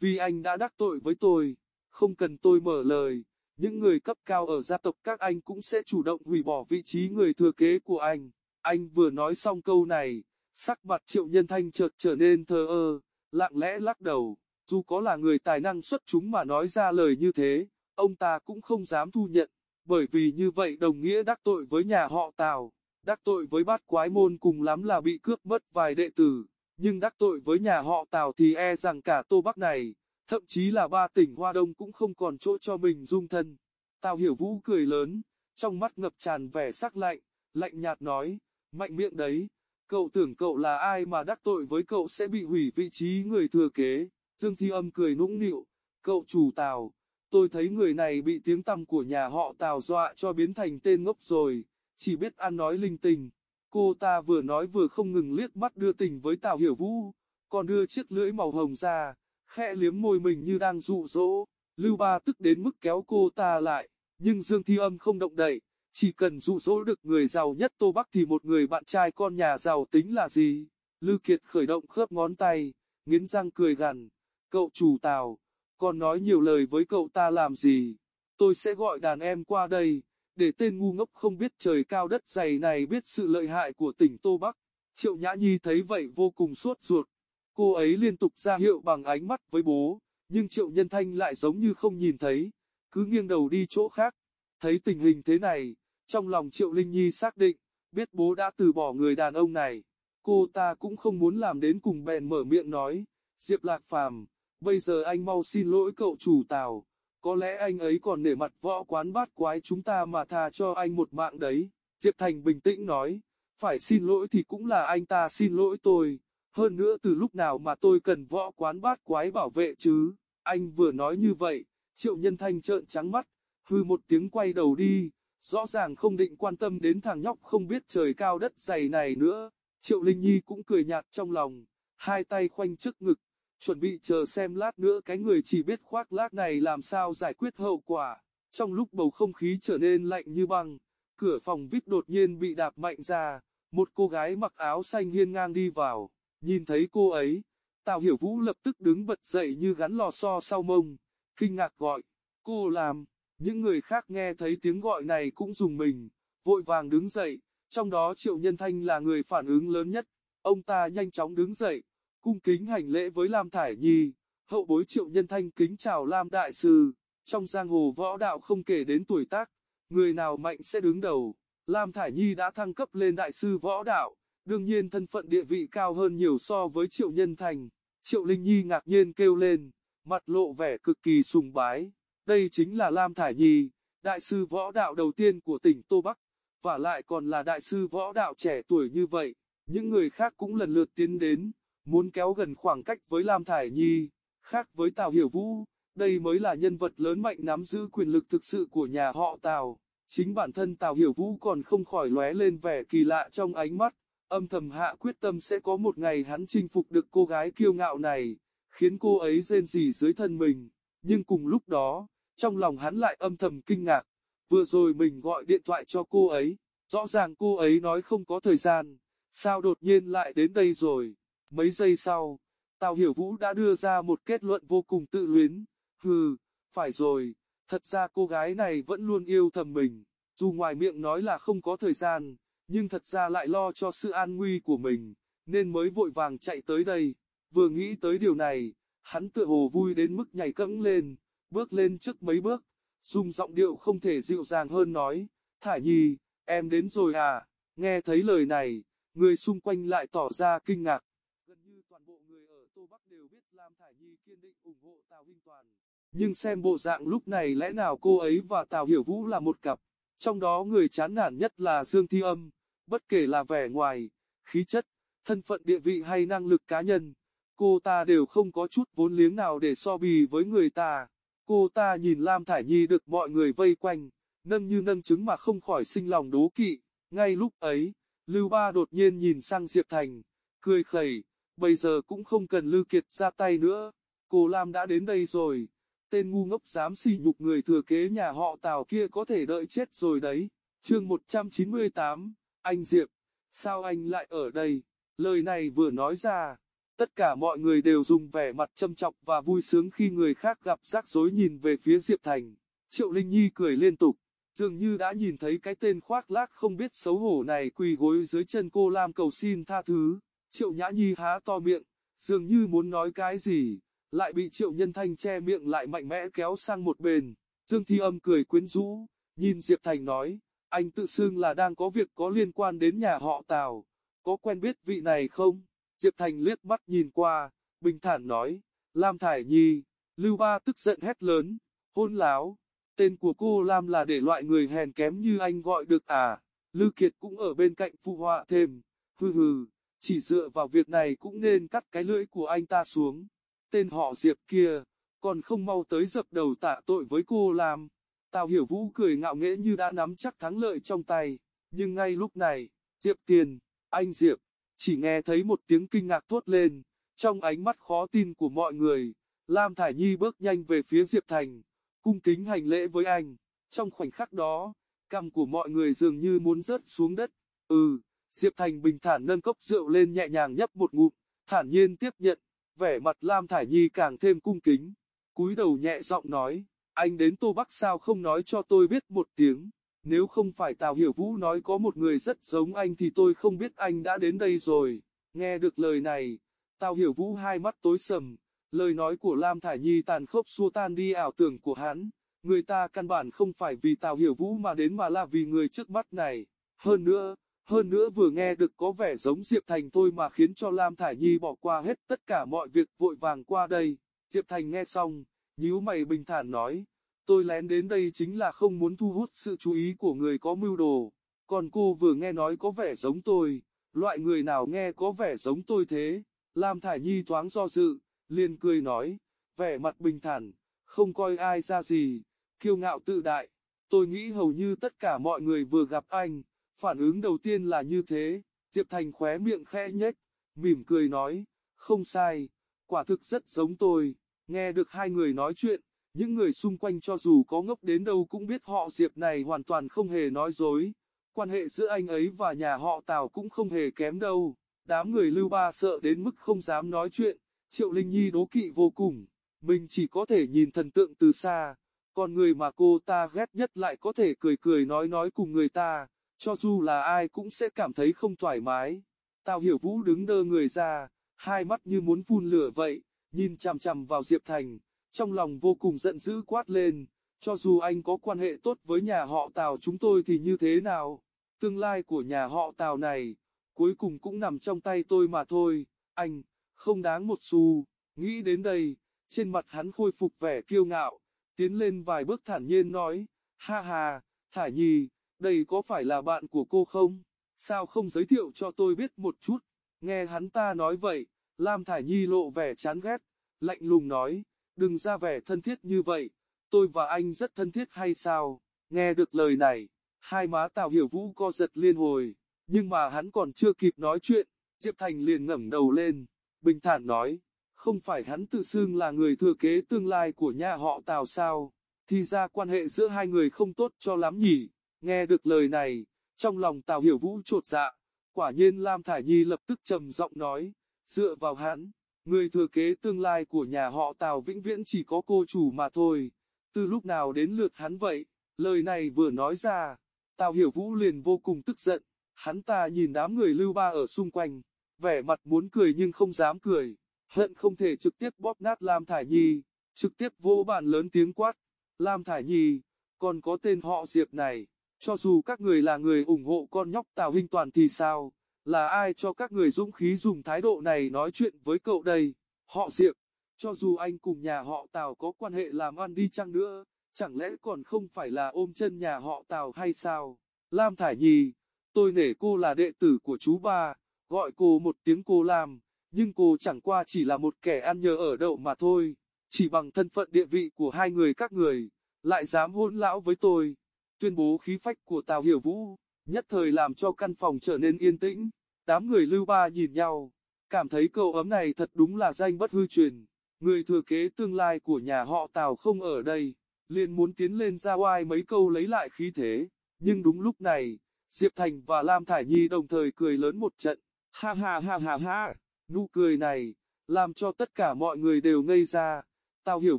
vì anh đã đắc tội với tôi, không cần tôi mở lời, những người cấp cao ở gia tộc các anh cũng sẽ chủ động hủy bỏ vị trí người thừa kế của anh. Anh vừa nói xong câu này, sắc mặt triệu nhân thanh chợt trở nên thờ ơ, lặng lẽ lắc đầu, dù có là người tài năng xuất chúng mà nói ra lời như thế, ông ta cũng không dám thu nhận, bởi vì như vậy đồng nghĩa đắc tội với nhà họ Tào, đắc tội với bát quái môn cùng lắm là bị cướp mất vài đệ tử, nhưng đắc tội với nhà họ Tào thì e rằng cả Tô Bắc này, thậm chí là ba tỉnh Hoa Đông cũng không còn chỗ cho mình dung thân. Tào Hiểu Vũ cười lớn, trong mắt ngập tràn vẻ sắc lạnh, lạnh nhạt nói, mạnh miệng đấy, cậu tưởng cậu là ai mà đắc tội với cậu sẽ bị hủy vị trí người thừa kế. Dương Thi Âm cười nũng nịu, cậu chủ Tào, tôi thấy người này bị tiếng tăm của nhà họ Tào dọa cho biến thành tên ngốc rồi, chỉ biết ăn nói linh tinh. Cô ta vừa nói vừa không ngừng liếc mắt đưa tình với Tào Hiểu Vũ, còn đưa chiếc lưỡi màu hồng ra, khẽ liếm môi mình như đang dụ dỗ. Lưu Ba tức đến mức kéo cô ta lại, nhưng Dương Thi Âm không động đậy, chỉ cần dụ dỗ được người giàu nhất Tô Bắc thì một người bạn trai con nhà giàu tính là gì? Lư Kiệt khởi động khớp ngón tay, nghiến răng cười gằn, cậu chủ Tào, còn nói nhiều lời với cậu ta làm gì? Tôi sẽ gọi đàn em qua đây, để tên ngu ngốc không biết trời cao đất dày này biết sự lợi hại của tỉnh Tô Bắc. Triệu Nhã Nhi thấy vậy vô cùng suốt ruột. Cô ấy liên tục ra hiệu bằng ánh mắt với bố, nhưng Triệu Nhân Thanh lại giống như không nhìn thấy, cứ nghiêng đầu đi chỗ khác. Thấy tình hình thế này, trong lòng Triệu Linh Nhi xác định, biết bố đã từ bỏ người đàn ông này. Cô ta cũng không muốn làm đến cùng bèn mở miệng nói, Diệp Lạc Phàm, bây giờ anh mau xin lỗi cậu chủ Tào, có lẽ anh ấy còn nể mặt võ quán bát quái chúng ta mà tha cho anh một mạng đấy. Diệp Thành bình tĩnh nói, phải xin lỗi thì cũng là anh ta xin lỗi tôi, hơn nữa từ lúc nào mà tôi cần võ quán bát quái bảo vệ chứ. Anh vừa nói như vậy, triệu nhân thanh trợn trắng mắt, hư một tiếng quay đầu đi, rõ ràng không định quan tâm đến thằng nhóc không biết trời cao đất dày này nữa. Triệu Linh Nhi cũng cười nhạt trong lòng, hai tay khoanh trước ngực, chuẩn bị chờ xem lát nữa cái người chỉ biết khoác lác này làm sao giải quyết hậu quả. Trong lúc bầu không khí trở nên lạnh như băng, cửa phòng VIP đột nhiên bị đạp mạnh ra, một cô gái mặc áo xanh hiên ngang đi vào, nhìn thấy cô ấy, Tào Hiểu Vũ lập tức đứng bật dậy như gắn lò xo sau mông, kinh ngạc gọi, cô làm, những người khác nghe thấy tiếng gọi này cũng dùng mình, vội vàng đứng dậy, trong đó Triệu Nhân Thanh là người phản ứng lớn nhất, ông ta nhanh chóng đứng dậy, cung kính hành lễ với Lam Thải Nhi, hậu bối triệu nhân thanh kính chào Lam Đại Sư, trong giang hồ võ đạo không kể đến tuổi tác, người nào mạnh sẽ đứng đầu, Lam Thải Nhi đã thăng cấp lên Đại Sư võ đạo, đương nhiên thân phận địa vị cao hơn nhiều so với triệu nhân thanh, triệu Linh Nhi ngạc nhiên kêu lên, mặt lộ vẻ cực kỳ sùng bái, đây chính là Lam Thải Nhi, Đại Sư võ đạo đầu tiên của tỉnh Tô Bắc, và lại còn là Đại Sư võ đạo trẻ tuổi như vậy, những người khác cũng lần lượt tiến đến muốn kéo gần khoảng cách với Lam Thải Nhi, khác với Tào Hiểu Vũ, đây mới là nhân vật lớn mạnh nắm giữ quyền lực thực sự của nhà họ Tào. Chính bản thân Tào Hiểu Vũ còn không khỏi lóe lên vẻ kỳ lạ trong ánh mắt, âm thầm hạ quyết tâm sẽ có một ngày hắn chinh phục được cô gái kiêu ngạo này, khiến cô ấy rên rỉ dưới thân mình. Nhưng cùng lúc đó, trong lòng hắn lại âm thầm kinh ngạc, vừa rồi mình gọi điện thoại cho cô ấy, rõ ràng cô ấy nói không có thời gian, sao đột nhiên lại đến đây rồi. Mấy giây sau, Tào Hiểu Vũ đã đưa ra một kết luận vô cùng tự luyến. Hừ, phải rồi, thật ra cô gái này vẫn luôn yêu thầm mình, dù ngoài miệng nói là không có thời gian, nhưng thật ra lại lo cho sự an nguy của mình, nên mới vội vàng chạy tới đây. Vừa nghĩ tới điều này, hắn tựa hồ vui đến mức nhảy cẫng lên, bước lên trước mấy bước, dùng giọng điệu không thể dịu dàng hơn nói, Thải Nhi, em đến rồi à, nghe thấy lời này, người xung quanh lại tỏ ra kinh ngạc. Gần như toàn bộ người ở Tô Bắc đều biết Lam Thải Nhi kiên định ủng hộ Tào Hinh Toàn. Nhưng xem bộ dạng lúc này lẽ nào cô ấy và Tào Hiểu Vũ là một cặp, trong đó người chán nản nhất là Dương Thi Âm, bất kể là vẻ ngoài, khí chất, thân phận địa vị hay năng lực cá nhân, cô ta đều không có chút vốn liếng nào để so bì với người ta. Cô ta nhìn Lam Thải Nhi được mọi người vây quanh, nâng như nâng trứng mà không khỏi sinh lòng đố kỵ. Ngay lúc ấy, Lưu Ba đột nhiên nhìn sang Diệp Thành, cười khẩy, bây giờ cũng không cần Lưu Kiệt ra tay nữa, cô Lam đã đến đây rồi. Tên ngu ngốc dám xỉ nhục người thừa kế nhà họ Tào kia có thể đợi chết rồi đấy. Chương 198, anh Diệp, sao anh lại ở đây? Lời này vừa nói ra, tất cả mọi người đều dùng vẻ mặt châm chọc và vui sướng khi người khác gặp rắc rối nhìn về phía Diệp Thành. Triệu Linh Nhi cười liên tục, dường như đã nhìn thấy cái tên khoác lác không biết xấu hổ này quỳ gối dưới chân cô Lam cầu xin tha thứ. Triệu Nhã Nhi há to miệng, dường như muốn nói cái gì, lại bị Triệu Nhân Thanh che miệng lại mạnh mẽ kéo sang một bên. Dương Thi Âm cười quyến rũ, nhìn Diệp Thành nói, anh tự xưng là đang có việc có liên quan đến nhà họ Tào, có quen biết vị này không? Diệp Thành liếc mắt nhìn qua, bình thản nói, Lam Thải Nhi, Lưu Ba tức giận hét lớn, hôn láo, tên của cô Lam là để loại người hèn kém như anh gọi được à, Lưu Kiệt cũng ở bên cạnh phụ họa thêm, hừ hừ, chỉ dựa vào việc này cũng nên cắt cái lưỡi của anh ta xuống, tên họ Diệp kia, còn không mau tới dập đầu tạ tội với cô Lam. Tào Hiểu Vũ cười ngạo nghễ như đã nắm chắc thắng lợi trong tay, nhưng ngay lúc này, Diệp Tiền, anh Diệp, chỉ nghe thấy một tiếng kinh ngạc thốt lên, trong ánh mắt khó tin của mọi người, Lam Thải Nhi bước nhanh về phía Diệp Thành, cung kính hành lễ với anh, trong khoảnh khắc đó, cằm của mọi người dường như muốn rớt xuống đất, ừ, Diệp Thành bình thản nâng cốc rượu lên nhẹ nhàng nhấp một ngụm, thản nhiên tiếp nhận, vẻ mặt Lam Thải Nhi càng thêm cung kính, cúi đầu nhẹ giọng nói, anh đến Tô Bắc sao không nói cho tôi biết một tiếng, nếu không phải Tào Hiểu Vũ nói có một người rất giống anh thì tôi không biết anh đã đến đây rồi. Nghe được lời này, Tào Hiểu Vũ hai mắt tối sầm, lời nói của Lam Thải Nhi tàn khốc xua tan đi ảo tưởng của hắn. Người ta căn bản không phải vì Tào Hiểu Vũ mà đến mà là vì người trước mắt này. Hơn nữa, hơn nữa vừa nghe được có vẻ giống Diệp Thành thôi mà khiến cho Lam Thải Nhi bỏ qua hết tất cả mọi việc vội vàng qua đây. Diệp Thành nghe xong, nhíu mày bình thản nói, tôi lén đến đây chính là không muốn thu hút sự chú ý của người có mưu đồ, còn cô vừa nghe nói có vẻ giống tôi, loại người nào nghe có vẻ giống tôi thế, Lam Thải Nhi thoáng do dự, liền cười nói, vẻ mặt bình thản, không coi ai ra gì, kiêu ngạo tự đại, tôi nghĩ hầu như tất cả mọi người vừa gặp anh, phản ứng đầu tiên là như thế, Diệp Thành khóe miệng khẽ nhếch, mỉm cười nói, không sai, quả thực rất giống tôi. Nghe được hai người nói chuyện, những người xung quanh cho dù có ngốc đến đâu cũng biết họ Diệp này hoàn toàn không hề nói dối. Quan hệ giữa anh ấy và nhà họ Tào cũng không hề kém đâu. Đám người lưu ba sợ đến mức không dám nói chuyện. Triệu Linh Nhi đố kỵ vô cùng. Mình chỉ có thể nhìn thần tượng từ xa. Còn người mà cô ta ghét nhất lại có thể cười cười nói nói cùng người ta. Cho dù là ai cũng sẽ cảm thấy không thoải mái. Tào Hiểu Vũ đứng đơ người ra, hai mắt như muốn phun lửa vậy nhìn chằm chằm vào Diệp Thành, trong lòng vô cùng giận dữ quát lên, cho dù anh có quan hệ tốt với nhà họ Tào chúng tôi thì như thế nào, tương lai của nhà họ Tào này, cuối cùng cũng nằm trong tay tôi mà thôi, anh, không đáng một xu, nghĩ đến đây, trên mặt hắn khôi phục vẻ kiêu ngạo, tiến lên vài bước thản nhiên nói, ha ha, Thải Nhi, đây có phải là bạn của cô không? Sao không giới thiệu cho tôi biết một chút? Nghe hắn ta nói vậy, Lam Thải Nhi lộ vẻ chán ghét, lạnh lùng nói, đừng ra vẻ thân thiết như vậy, tôi và anh rất thân thiết hay sao? Nghe được lời này, hai má Tào Hiểu Vũ co giật liên hồi, nhưng mà hắn còn chưa kịp nói chuyện, Diệp Thành liền ngẩng đầu lên, bình thản nói, không phải hắn tự xưng là người thừa kế tương lai của nhà họ Tào sao? Thì ra quan hệ giữa hai người không tốt cho lắm nhỉ? Nghe được lời này, trong lòng Tào Hiểu Vũ trột dạ, quả nhiên Lam Thải Nhi lập tức trầm giọng nói, Dựa vào hắn, người thừa kế tương lai của nhà họ Tào vĩnh viễn chỉ có cô chủ mà thôi. Từ lúc nào đến lượt hắn vậy, lời này vừa nói ra, Tào Hiểu Vũ liền vô cùng tức giận, Hắn ta nhìn đám người lưu ba ở xung quanh, vẻ mặt muốn cười nhưng không dám cười, hận không thể trực tiếp bóp nát Lam Thải Nhi, trực tiếp vô bàn lớn tiếng quát. Lam Thải Nhi, còn có tên họ Diệp này, cho dù các người là người ủng hộ con nhóc Tào Hinh Toàn thì sao, là ai cho các người dũng khí dùng thái độ này nói chuyện với cậu đây, họ Diệp, cho dù anh cùng nhà họ Tào có quan hệ làm ăn đi chăng nữa, chẳng lẽ còn không phải là ôm chân nhà họ Tào hay sao, Lam Thải Nhi, tôi nể cô là đệ tử của chú ba, gọi cô một tiếng cô Lam, nhưng cô chẳng qua chỉ là một kẻ ăn nhờ ở đậu mà thôi, chỉ bằng thân phận địa vị của hai người các người, lại dám hôn lão với tôi. Tuyên bố khí phách của Tào Hiểu Vũ, nhất thời làm cho căn phòng trở nên yên tĩnh, đám người lưu ba nhìn nhau, cảm thấy câu ấm này thật đúng là danh bất hư truyền, người thừa kế tương lai của nhà họ Tào không ở đây, liền muốn tiến lên ra oai mấy câu lấy lại khí thế, nhưng đúng lúc này, Diệp Thành và Lam Thải Nhi đồng thời cười lớn một trận, ha ha ha ha ha, nụ cười này, làm cho tất cả mọi người đều ngây ra, Tào Hiểu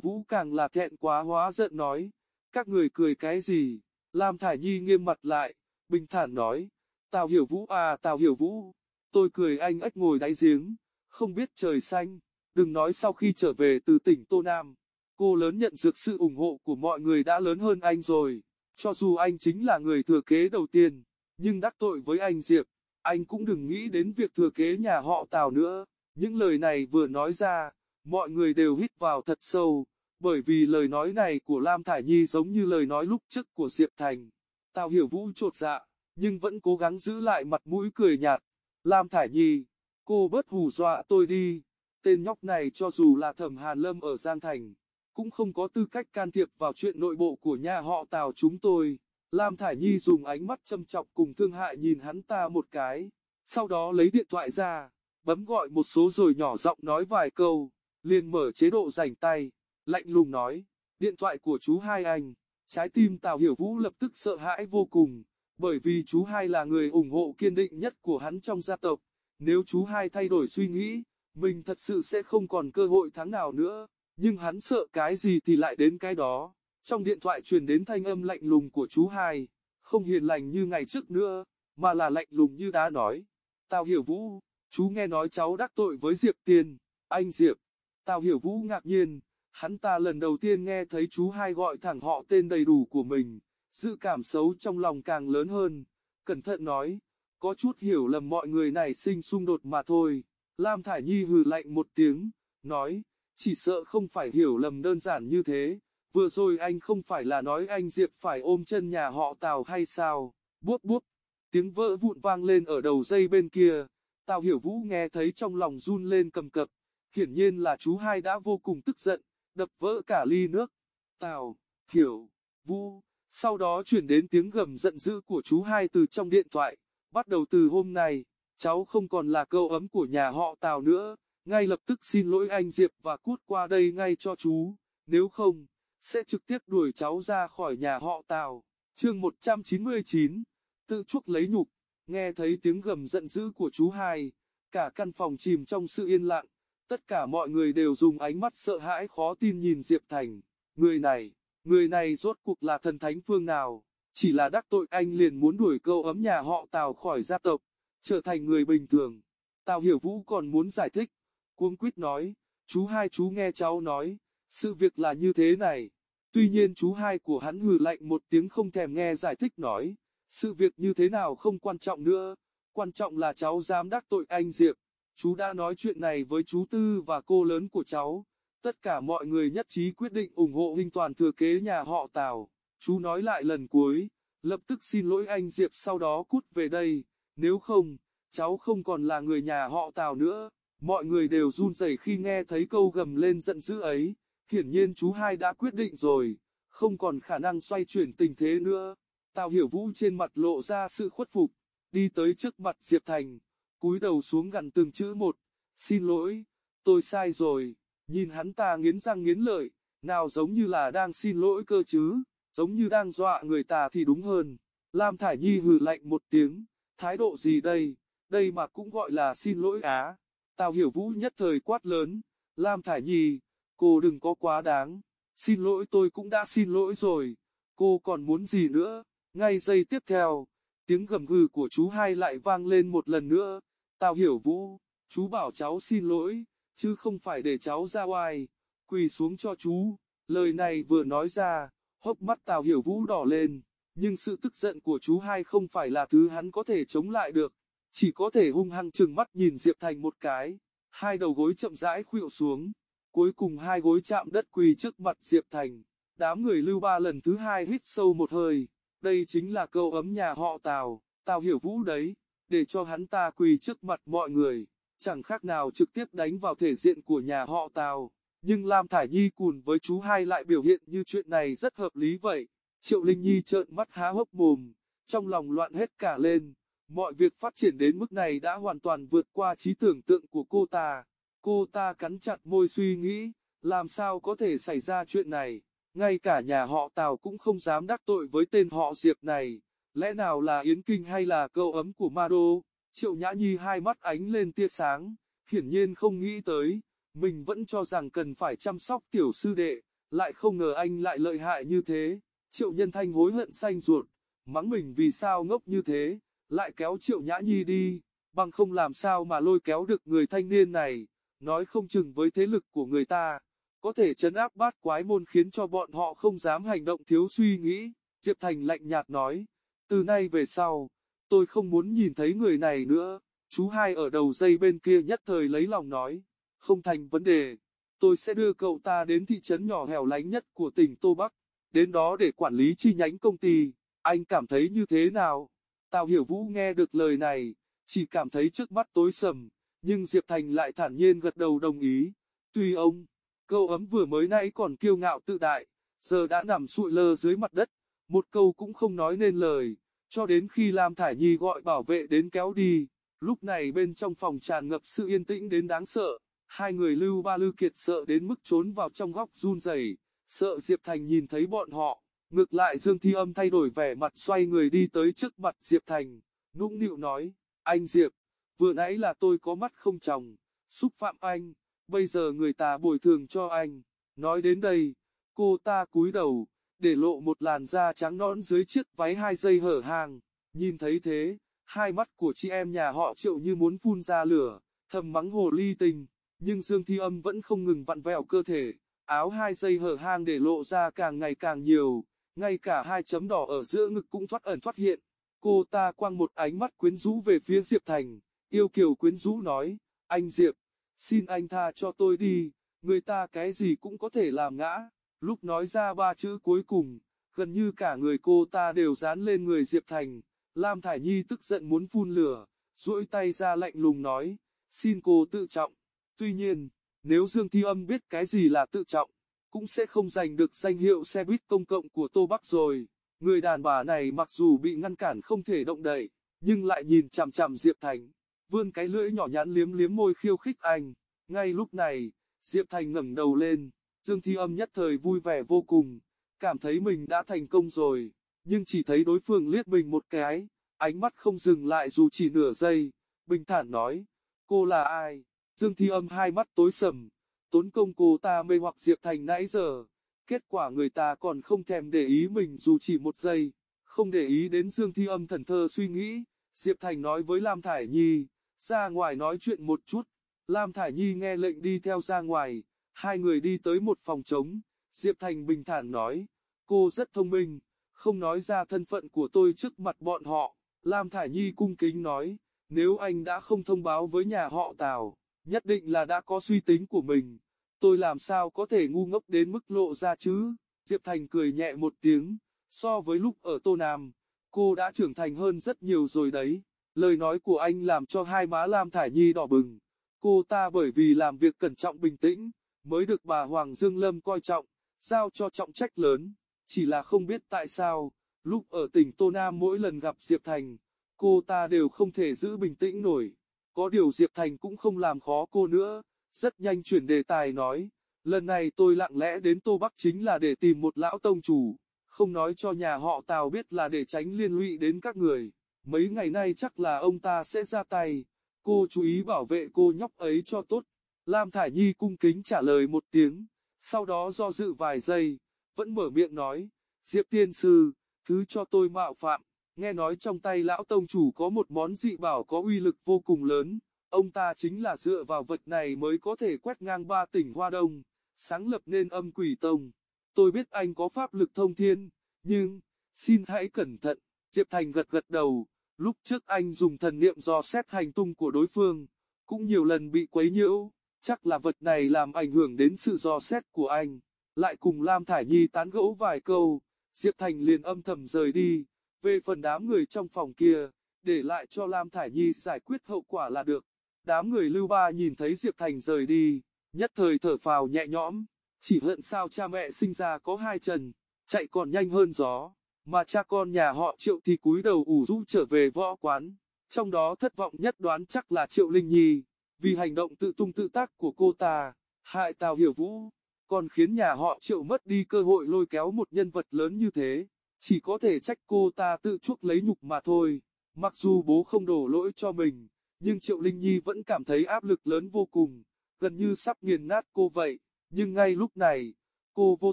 Vũ càng là thẹn quá hóa giận nói, các người cười cái gì, Lam Thải Nhi nghiêm mặt lại, bình thản nói, Tào Hiểu Vũ à Tào Hiểu Vũ, tôi cười anh ếch ngồi đáy giếng, không biết trời xanh, đừng nói sau khi trở về từ tỉnh Tô Nam, cô lớn nhận được sự ủng hộ của mọi người đã lớn hơn anh rồi, cho dù anh chính là người thừa kế đầu tiên, nhưng đắc tội với anh Diệp, anh cũng đừng nghĩ đến việc thừa kế nhà họ Tào nữa, những lời này vừa nói ra, mọi người đều hít vào thật sâu, bởi vì lời nói này của Lam Thải Nhi giống như lời nói lúc trước của Diệp Thành. Tào hiểu vũ trột dạ, nhưng vẫn cố gắng giữ lại mặt mũi cười nhạt. Lam Thải Nhi, cô bớt hù dọa tôi đi, tên nhóc này cho dù là thẩm Hàn Lâm ở Giang Thành, cũng không có tư cách can thiệp vào chuyện nội bộ của nhà họ Tào chúng tôi. Lam Thải Nhi dùng ánh mắt châm chọc cùng thương hại nhìn hắn ta một cái, sau đó lấy điện thoại ra, bấm gọi một số rồi nhỏ giọng nói vài câu, liền mở chế độ rảnh tay lạnh lùng nói, điện thoại của chú hai anh, trái tim Tào Hiểu Vũ lập tức sợ hãi vô cùng, bởi vì chú hai là người ủng hộ kiên định nhất của hắn trong gia tộc, nếu chú hai thay đổi suy nghĩ, mình thật sự sẽ không còn cơ hội thắng nào nữa, nhưng hắn sợ cái gì thì lại đến cái đó. Trong điện thoại truyền đến thanh âm lạnh lùng của chú hai, không hiền lành như ngày trước nữa, mà là lạnh lùng như đã nói. Tào Hiểu Vũ, chú nghe nói cháu đắc tội với Diệp Tiên, anh Diệp. Tào Hiểu Vũ ngạc nhiên, Hắn ta lần đầu tiên nghe thấy chú hai gọi thẳng họ tên đầy đủ của mình, dự cảm xấu trong lòng càng lớn hơn. Cẩn thận nói, có chút hiểu lầm mọi người này sinh xung đột mà thôi. Lam Thải Nhi hừ lạnh một tiếng, nói, chỉ sợ không phải hiểu lầm đơn giản như thế. Vừa rồi anh không phải là nói anh Diệp phải ôm chân nhà họ Tào hay sao? Bút bút, tiếng vỡ vụn vang lên ở đầu dây bên kia. Tào Hiểu Vũ nghe thấy trong lòng run lên cầm cập. Hiển nhiên là chú hai đã vô cùng tức giận, đập vỡ cả ly nước. Tào, Hiểu, Vu, sau đó chuyển đến tiếng gầm giận dữ của chú hai từ trong điện thoại. Bắt đầu từ hôm nay, cháu không còn là cậu ấm của nhà họ Tào nữa, ngay lập tức xin lỗi anh Diệp và cút qua đây ngay cho chú, nếu không, sẽ trực tiếp đuổi cháu ra khỏi nhà họ Tào. Chương 199, tự chuốc lấy nhục, nghe thấy tiếng gầm giận dữ của chú hai, cả căn phòng chìm trong sự yên lặng. Tất cả mọi người đều dùng ánh mắt sợ hãi khó tin nhìn Diệp Thành. Người này, người này rốt cuộc là thần thánh phương nào? Chỉ là đắc tội anh liền muốn đuổi câu ấm nhà họ Tào khỏi gia tộc, trở thành người bình thường. Tào Hiểu Vũ còn muốn giải thích. Cuống quýt nói, chú hai chú nghe cháu nói, sự việc là như thế này. Tuy nhiên chú hai của hắn hừ lạnh một tiếng không thèm nghe giải thích nói, sự việc như thế nào không quan trọng nữa, quan trọng là cháu dám đắc tội anh Diệp. Chú đã nói chuyện này với chú Tư và cô lớn của cháu. Tất cả mọi người nhất trí quyết định ủng hộ hình toàn thừa kế nhà họ Tào. Chú nói lại lần cuối, lập tức xin lỗi anh Diệp sau đó cút về đây. Nếu không, cháu không còn là người nhà họ Tào nữa. Mọi người đều run rẩy khi nghe thấy câu gầm lên giận dữ ấy. Hiển nhiên chú hai đã quyết định rồi, không còn khả năng xoay chuyển tình thế nữa. Tào Hiểu Vũ trên mặt lộ ra sự khuất phục, đi tới trước mặt Diệp Thành, cúi đầu xuống gần từng chữ một, xin lỗi, tôi sai rồi, nhìn hắn ta nghiến răng nghiến lợi, nào giống như là đang xin lỗi cơ chứ, giống như đang dọa người ta thì đúng hơn. Lam Thải Nhi hừ lạnh một tiếng, thái độ gì đây, đây mà cũng gọi là xin lỗi á. Tào hiểu vũ nhất thời quát lớn, Lam Thải Nhi, cô đừng có quá đáng, xin lỗi tôi cũng đã xin lỗi rồi, cô còn muốn gì nữa, ngay giây tiếp theo, tiếng gầm gừ của chú hai lại vang lên một lần nữa, tao hiểu Vũ, chú bảo cháu xin lỗi, chứ không phải để cháu ra oai, quỳ xuống cho chú, lời này vừa nói ra, hốc mắt tào hiểu Vũ đỏ lên, nhưng sự tức giận của chú hai không phải là thứ hắn có thể chống lại được, chỉ có thể hung hăng trừng mắt nhìn Diệp Thành một cái, hai đầu gối chậm rãi khuỵu xuống, cuối cùng hai gối chạm đất quỳ trước mặt Diệp Thành, đám người lưu ba lần thứ hai hít sâu một hơi, đây chính là câu ấm nhà họ Tào, Tào hiểu Vũ đấy, để cho hắn ta quỳ trước mặt mọi người, chẳng khác nào trực tiếp đánh vào thể diện của nhà họ Tào. Nhưng Lam Thải Nhi cùn với chú hai lại biểu hiện như chuyện này rất hợp lý vậy. Triệu Linh Nhi trợn mắt há hốc mồm, trong lòng loạn hết cả lên. Mọi việc phát triển đến mức này đã hoàn toàn vượt qua trí tưởng tượng của cô ta. Cô ta cắn chặt môi suy nghĩ, làm sao có thể xảy ra chuyện này. Ngay cả nhà họ Tào cũng không dám đắc tội với tên họ Diệp này. Lẽ nào là Yến Kinh hay là câu ấm của Ma Đô? Triệu Nhã Nhi hai mắt ánh lên tia sáng, hiển nhiên không nghĩ tới. Mình vẫn cho rằng cần phải chăm sóc tiểu sư đệ, lại không ngờ anh lại lợi hại như thế. Triệu Nhân Thanh hối hận xanh ruột, mắng mình vì sao ngốc như thế, lại kéo Triệu Nhã Nhi đi, bằng không làm sao mà lôi kéo được người thanh niên này, nói không chừng với thế lực của người ta, có thể chấn áp bát quái môn khiến cho bọn họ không dám hành động thiếu suy nghĩ. Diệp Thành lạnh nhạt nói, từ nay về sau, tôi không muốn nhìn thấy người này nữa. Chú hai ở đầu dây bên kia nhất thời lấy lòng nói, không thành vấn đề, tôi sẽ đưa cậu ta đến thị trấn nhỏ hẻo lánh nhất của tỉnh Tô Bắc, đến đó để quản lý chi nhánh công ty, anh cảm thấy như thế nào? Tào Hiểu Vũ nghe được lời này, chỉ cảm thấy trước mắt tối sầm, nhưng Diệp Thành lại thản nhiên gật đầu đồng ý. Tuy ông, cậu ấm vừa mới nãy còn kiêu ngạo tự đại, giờ đã nằm sụi lơ dưới mặt đất, một câu cũng không nói nên lời, cho đến khi Lam Thải Nhi gọi bảo vệ đến kéo đi. Lúc này bên trong phòng tràn ngập sự yên tĩnh đến đáng sợ, hai người lưu ba lưu kiệt sợ đến mức trốn vào trong góc run rẩy, sợ Diệp Thành nhìn thấy bọn họ. Ngược lại Dương Thi Âm thay đổi vẻ mặt xoay người đi tới trước mặt Diệp Thành, nũng nịu nói, anh Diệp, vừa nãy là tôi có mắt không chồng xúc phạm anh, bây giờ người ta bồi thường cho anh. Nói đến đây, cô ta cúi đầu, để lộ một làn da trắng nõn dưới chiếc váy hai dây hở hang. Nhìn thấy thế, hai mắt của chị em nhà họ triệu như muốn phun ra lửa, thầm mắng hồ ly tình, nhưng Dương Thi Âm vẫn không ngừng vặn vẹo cơ thể, áo hai dây hở hang để lộ ra càng ngày càng nhiều, ngay cả hai chấm đỏ ở giữa ngực cũng thoát ẩn thoát hiện. Cô ta quăng một ánh mắt quyến rũ về phía Diệp Thành, yêu kiều quyến rũ nói, anh Diệp, xin anh tha cho tôi đi, người ta cái gì cũng có thể làm ngã. Lúc nói ra ba chữ cuối cùng, gần như cả người cô ta đều dán lên người Diệp Thành. Lam Thải Nhi tức giận muốn phun lửa, duỗi tay ra lạnh lùng nói, xin cô tự trọng. Tuy nhiên, nếu Dương Thi Âm biết cái gì là tự trọng, cũng sẽ không giành được danh hiệu xe buýt công cộng của Tô Bắc rồi. Người đàn bà này mặc dù bị ngăn cản không thể động đậy, nhưng lại nhìn chằm chằm Diệp Thành, vươn cái lưỡi nhỏ nhắn liếm liếm môi khiêu khích anh. Ngay lúc này, Diệp Thành ngẩng đầu lên, Dương Thi Âm nhất thời vui vẻ vô cùng, cảm thấy mình đã thành công rồi, nhưng chỉ thấy đối phương liếc mình một cái, ánh mắt không dừng lại dù chỉ nửa giây, bình thản nói, cô là ai? Dương Thi Âm hai mắt tối sầm, tốn công cô ta mê hoặc Diệp Thành nãy giờ, kết quả người ta còn không thèm để ý mình dù chỉ một giây, không để ý đến Dương Thi Âm thần thơ suy nghĩ, Diệp Thành nói với Lam Thải Nhi, ra ngoài nói chuyện một chút, Lam Thải Nhi nghe lệnh đi theo ra ngoài, hai người đi tới một phòng trống, Diệp Thành bình thản nói, cô rất thông minh, không nói ra thân phận của tôi trước mặt bọn họ, Lam Thải Nhi cung kính nói, nếu anh đã không thông báo với nhà họ Tào, nhất định là đã có suy tính của mình, tôi làm sao có thể ngu ngốc đến mức lộ ra chứ, Diệp Thành cười nhẹ một tiếng, so với lúc ở Tô Nam, cô đã trưởng thành hơn rất nhiều rồi đấy, lời nói của anh làm cho hai má Lam Thải Nhi đỏ bừng, cô ta bởi vì làm việc cẩn trọng bình tĩnh, mới được bà Hoàng Dương Lâm coi trọng, giao cho trọng trách lớn, chỉ là không biết tại sao, lúc ở tỉnh Tô Nam mỗi lần gặp Diệp Thành, cô ta đều không thể giữ bình tĩnh nổi. Có điều Diệp Thành cũng không làm khó cô nữa, rất nhanh chuyển đề tài nói, lần này tôi lặng lẽ đến Tô Bắc chính là để tìm một lão tông chủ, không nói cho nhà họ Tào biết là để tránh liên lụy đến các người. Mấy ngày nay chắc là ông ta sẽ ra tay, cô chú ý bảo vệ cô nhóc ấy cho tốt. Lam Thải Nhi cung kính trả lời một tiếng, sau đó do dự vài giây, vẫn mở miệng nói, Diệp Tiên Sư, thứ cho tôi mạo phạm, nghe nói trong tay lão tông chủ có một món dị bảo có uy lực vô cùng lớn, ông ta chính là dựa vào vật này mới có thể quét ngang ba tỉnh Hoa Đông, sáng lập nên âm quỷ tông. Tôi biết anh có pháp lực thông thiên, nhưng, xin hãy cẩn thận, Diệp Thành gật gật đầu, lúc trước anh dùng thần niệm dò xét hành tung của đối phương, cũng nhiều lần bị quấy nhiễu, chắc là vật này làm ảnh hưởng đến sự dò xét của anh, lại cùng Lam Thải Nhi tán gẫu vài câu, Diệp Thành liền âm thầm rời đi, về phần đám người trong phòng kia, để lại cho Lam Thải Nhi giải quyết hậu quả là được. Đám người lưu ba nhìn thấy Diệp Thành rời đi, nhất thời thở phào nhẹ nhõm, chỉ hận sao cha mẹ sinh ra có hai chân, chạy còn nhanh hơn gió, mà cha con nhà họ triệu thì cúi đầu ủ rũ trở về võ quán, trong đó thất vọng nhất đoán chắc là triệu Linh Nhi, vì hành động tự tung tự tác của cô ta, hại Tào Hiểu Vũ, còn khiến nhà họ triệu mất đi cơ hội lôi kéo một nhân vật lớn như thế, chỉ có thể trách cô ta tự chuốc lấy nhục mà thôi, mặc dù bố không đổ lỗi cho mình nhưng Triệu Linh Nhi vẫn cảm thấy áp lực lớn vô cùng, gần như sắp nghiền nát cô vậy, nhưng ngay lúc này, cô vô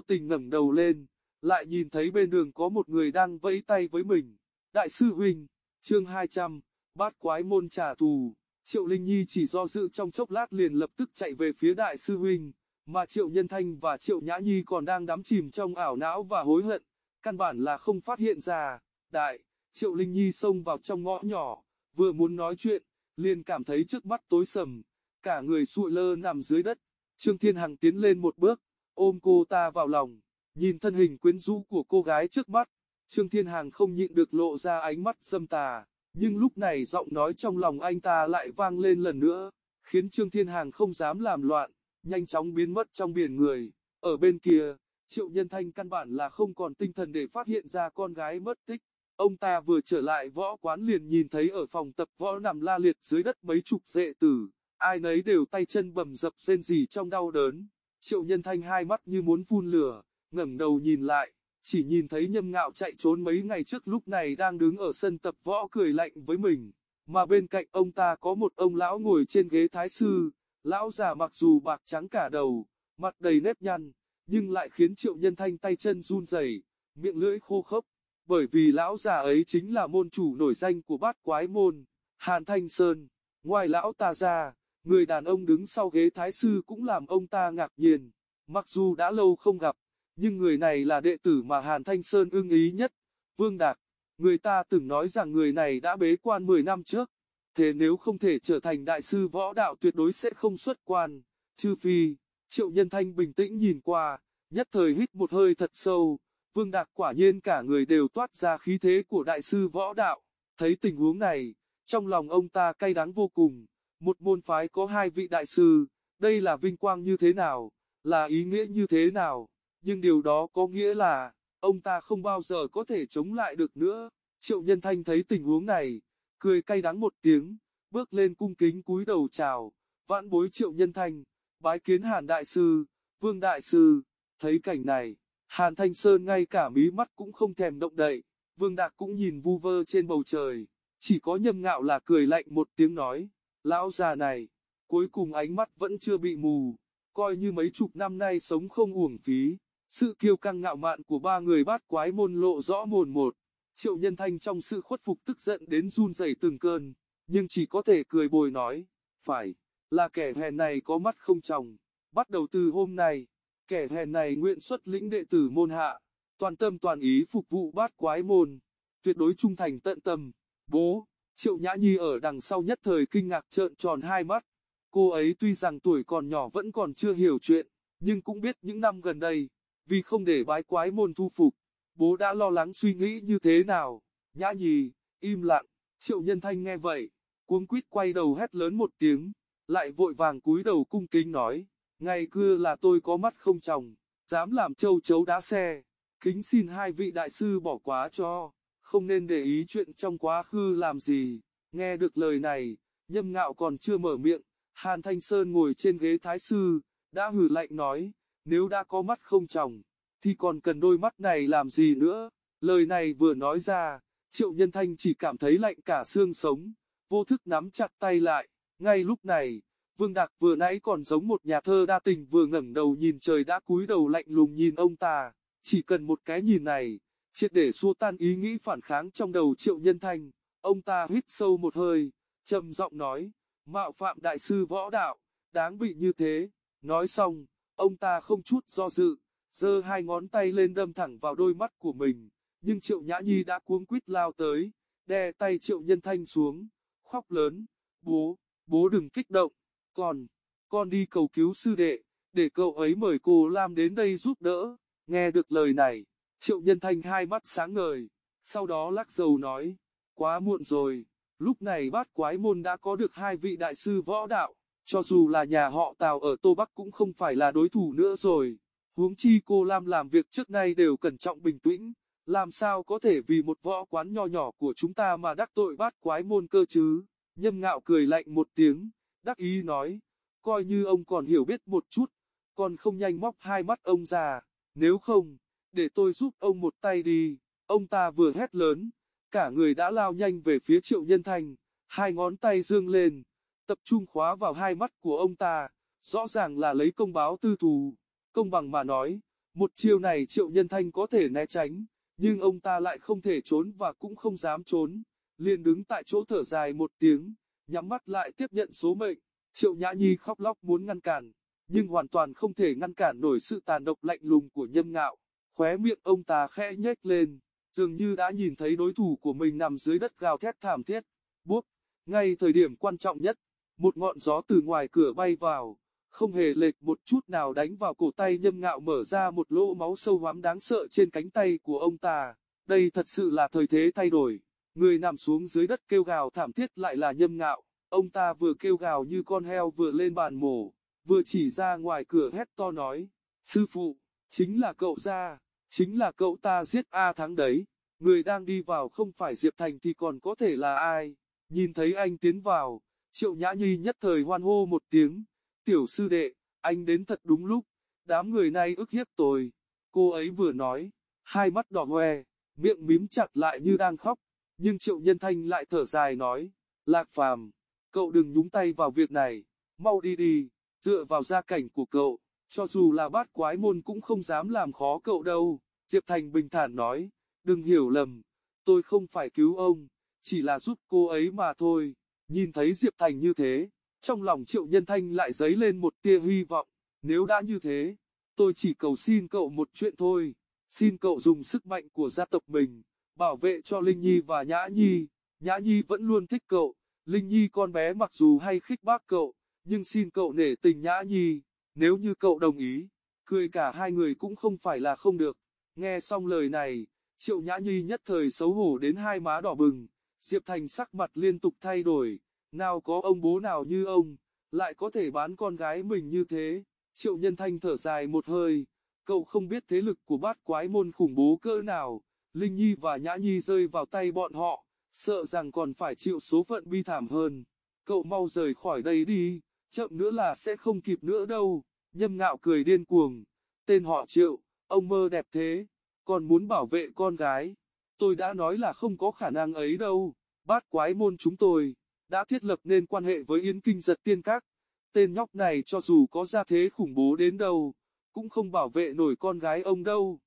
tình ngẩng đầu lên, lại nhìn thấy bên đường có một người đang vẫy tay với mình. Đại sư Huynh, chương 200, bát quái môn trả thù, Triệu Linh Nhi chỉ do dự trong chốc lát liền lập tức chạy về phía Đại sư Huynh, mà Triệu Nhân Thanh và Triệu Nhã Nhi còn đang đắm chìm trong ảo não và hối hận, căn bản là không phát hiện ra. Đại, Triệu Linh Nhi xông vào trong ngõ nhỏ, vừa muốn nói chuyện, liền cảm thấy trước mắt tối sầm, cả người sụi lơ nằm dưới đất. Trương Thiên Hằng tiến lên một bước, ôm cô ta vào lòng, nhìn thân hình quyến rũ của cô gái trước mắt. Trương Thiên Hằng không nhịn được lộ ra ánh mắt dâm tà, nhưng lúc này giọng nói trong lòng anh ta lại vang lên lần nữa, khiến Trương Thiên hàng không dám làm loạn, nhanh chóng biến mất trong biển người. Ở bên kia, Triệu Nhân Thanh căn bản là không còn tinh thần để phát hiện ra con gái mất tích. Ông ta vừa trở lại võ quán liền nhìn thấy ở phòng tập võ nằm la liệt dưới đất mấy chục dệ tử, ai nấy đều tay chân bầm dập rên rỉ trong đau đớn. Triệu nhân thanh hai mắt như muốn phun lửa, ngẩng đầu nhìn lại, chỉ nhìn thấy nhâm ngạo chạy trốn mấy ngày trước lúc này đang đứng ở sân tập võ cười lạnh với mình, mà bên cạnh ông ta có một ông lão ngồi trên ghế thái sư, lão già mặc dù bạc trắng cả đầu, mặt đầy nếp nhăn, nhưng lại khiến triệu nhân thanh tay chân run rẩy, miệng lưỡi khô khốc bởi vì lão già ấy chính là môn chủ nổi danh của bát quái môn, Hàn Thanh Sơn. Ngoài lão ta ra, người đàn ông đứng sau ghế thái sư cũng làm ông ta ngạc nhiên. Mặc dù đã lâu không gặp, nhưng người này là đệ tử mà Hàn Thanh Sơn ưng ý nhất, Vương Đạc. Người ta từng nói rằng người này đã bế quan 10 năm trước, thế nếu không thể trở thành đại sư võ đạo tuyệt đối sẽ không xuất quan, chư phi, Triệu Nhân Thanh bình tĩnh nhìn qua, nhất thời hít một hơi thật sâu, Vương Đạc quả nhiên cả người đều toát ra khí thế của đại sư võ đạo. Thấy tình huống này, trong lòng ông ta cay đắng vô cùng. Một môn phái có hai vị đại sư, đây là vinh quang như thế nào, là ý nghĩa như thế nào. Nhưng điều đó có nghĩa là, ông ta không bao giờ có thể chống lại được nữa. Triệu Nhân Thanh thấy tình huống này, cười cay đắng một tiếng, bước lên cung kính cúi đầu chào, vãn bối Triệu Nhân Thanh, bái kiến Hàn Đại Sư, Vương Đại Sư, thấy cảnh này. Hàn Thanh Sơn ngay cả mí mắt cũng không thèm động đậy, Vương Đạc cũng nhìn vu vơ trên bầu trời, chỉ có nhâm ngạo là cười lạnh một tiếng nói, lão già này, cuối cùng ánh mắt vẫn chưa bị mù, coi như mấy chục năm nay sống không uổng phí, sự kiêu căng ngạo mạn của ba người bát quái môn lộ rõ mồn một, triệu nhân thanh trong sự khuất phục tức giận đến run rẩy từng cơn, nhưng chỉ có thể cười bồi nói, phải, là kẻ hèn này có mắt không tròng, bắt đầu từ hôm nay. Kẻ hèn này nguyện xuất lĩnh đệ tử môn hạ, toàn tâm toàn ý phục vụ bát quái môn, tuyệt đối trung thành tận tâm. Bố, Triệu Nhã Nhi ở đằng sau nhất thời kinh ngạc trợn tròn hai mắt. Cô ấy tuy rằng tuổi còn nhỏ vẫn còn chưa hiểu chuyện, nhưng cũng biết những năm gần đây, vì không để bái quái môn thu phục, bố đã lo lắng suy nghĩ như thế nào. Nhã nhì im lặng, Triệu Nhân Thanh nghe vậy, cuống quýt quay đầu hét lớn một tiếng, lại vội vàng cúi đầu cung kính nói, Ngày cưa là tôi có mắt không chồng dám làm châu chấu đá xe, kính xin hai vị đại sư bỏ quá cho, không nên để ý chuyện trong quá khứ làm gì. Nghe được lời này, nhâm ngạo còn chưa mở miệng, Hàn Thanh Sơn ngồi trên ghế thái sư, đã hử lạnh nói, nếu đã có mắt không tròng, thì còn cần đôi mắt này làm gì nữa. Lời này vừa nói ra, Triệu Nhân Thanh chỉ cảm thấy lạnh cả xương sống, vô thức nắm chặt tay lại, ngay lúc này, Vương Đạc vừa nãy còn giống một nhà thơ đa tình vừa ngẩng đầu nhìn trời đã cúi đầu lạnh lùng nhìn ông ta, chỉ cần một cái nhìn này, triệt để xua tan ý nghĩ phản kháng trong đầu triệu nhân thanh, ông ta hít sâu một hơi, trầm giọng nói, mạo phạm đại sư võ đạo, đáng bị như thế, nói xong, ông ta không chút do dự, giơ hai ngón tay lên đâm thẳng vào đôi mắt của mình, nhưng triệu nhã nhi đã cuống quýt lao tới, đè tay triệu nhân thanh xuống, khóc lớn, bố, bố đừng kích động, con, con đi cầu cứu sư đệ, để cậu ấy mời cô Lam đến đây giúp đỡ, nghe được lời này, triệu nhân thanh hai mắt sáng ngời, sau đó lắc dầu nói, quá muộn rồi, lúc này bát quái môn đã có được hai vị đại sư võ đạo, cho dù là nhà họ Tào ở Tô Bắc cũng không phải là đối thủ nữa rồi, huống chi cô Lam làm việc trước nay đều cẩn trọng bình tĩnh, làm sao có thể vì một võ quán nho nhỏ của chúng ta mà đắc tội bát quái môn cơ chứ, nhâm ngạo cười lạnh một tiếng, đắc ý nói, coi như ông còn hiểu biết một chút, còn không nhanh móc hai mắt ông ra, nếu không, để tôi giúp ông một tay đi, ông ta vừa hét lớn, cả người đã lao nhanh về phía triệu nhân thanh, hai ngón tay dương lên, tập trung khóa vào hai mắt của ông ta, rõ ràng là lấy công báo tư thù, công bằng mà nói, một chiều này triệu nhân thanh có thể né tránh, nhưng ông ta lại không thể trốn và cũng không dám trốn, liền đứng tại chỗ thở dài một tiếng, nhắm mắt lại tiếp nhận số mệnh, triệu nhã nhi khóc lóc muốn ngăn cản, nhưng hoàn toàn không thể ngăn cản nổi sự tàn độc lạnh lùng của nhâm ngạo, khóe miệng ông ta khẽ nhếch lên, dường như đã nhìn thấy đối thủ của mình nằm dưới đất gào thét thảm thiết, bốp, ngay thời điểm quan trọng nhất, một ngọn gió từ ngoài cửa bay vào, không hề lệch một chút nào đánh vào cổ tay nhâm ngạo mở ra một lỗ máu sâu hoắm đáng sợ trên cánh tay của ông ta. Đây thật sự là thời thế thay đổi. Người nằm xuống dưới đất kêu gào thảm thiết lại là nhâm ngạo. Ông ta vừa kêu gào như con heo vừa lên bàn mổ, vừa chỉ ra ngoài cửa hét to nói. Sư phụ, chính là cậu ra, chính là cậu ta giết A thắng đấy. Người đang đi vào không phải Diệp Thành thì còn có thể là ai. Nhìn thấy anh tiến vào, Triệu Nhã Nhi nhất thời hoan hô một tiếng, tiểu sư đệ, anh đến thật đúng lúc, đám người này ức hiếp tôi. Cô ấy vừa nói, hai mắt đỏ hoe, miệng mím chặt lại như đang khóc, nhưng Triệu Nhân Thanh lại thở dài nói, Lạc Phàm, cậu đừng nhúng tay vào việc này, mau đi đi, dựa vào gia cảnh của cậu, cho dù là bát quái môn cũng không dám làm khó cậu đâu. Diệp Thành bình thản nói, đừng hiểu lầm, tôi không phải cứu ông, chỉ là giúp cô ấy mà thôi. Nhìn thấy Diệp Thành như thế, trong lòng Triệu Nhân Thanh lại dấy lên một tia hy vọng, nếu đã như thế, tôi chỉ cầu xin cậu một chuyện thôi, xin cậu dùng sức mạnh của gia tộc mình, bảo vệ cho Linh Nhi và Nhã Nhi, Nhã Nhi vẫn luôn thích cậu, Linh Nhi con bé mặc dù hay khích bác cậu, nhưng xin cậu nể tình Nhã Nhi, nếu như cậu đồng ý, cười cả hai người cũng không phải là không được, nghe xong lời này, Triệu Nhã Nhi nhất thời xấu hổ đến hai má đỏ bừng, Diệp Thành sắc mặt liên tục thay đổi, nào có ông bố nào như ông, lại có thể bán con gái mình như thế. Triệu Nhân Thanh thở dài một hơi, cậu không biết thế lực của bát quái môn khủng bố cỡ nào, Linh Nhi và Nhã Nhi rơi vào tay bọn họ, sợ rằng còn phải chịu số phận bi thảm hơn. Cậu mau rời khỏi đây đi, chậm nữa là sẽ không kịp nữa đâu. Nhâm ngạo cười điên cuồng, tên họ Triệu, ông mơ đẹp thế, còn muốn bảo vệ con gái. Tôi đã nói là không có khả năng ấy đâu, bát quái môn chúng tôi đã thiết lập nên quan hệ với Yến Kinh giật tiên các. Tên nhóc này cho dù có gia thế khủng bố đến đâu, cũng không bảo vệ nổi con gái ông đâu.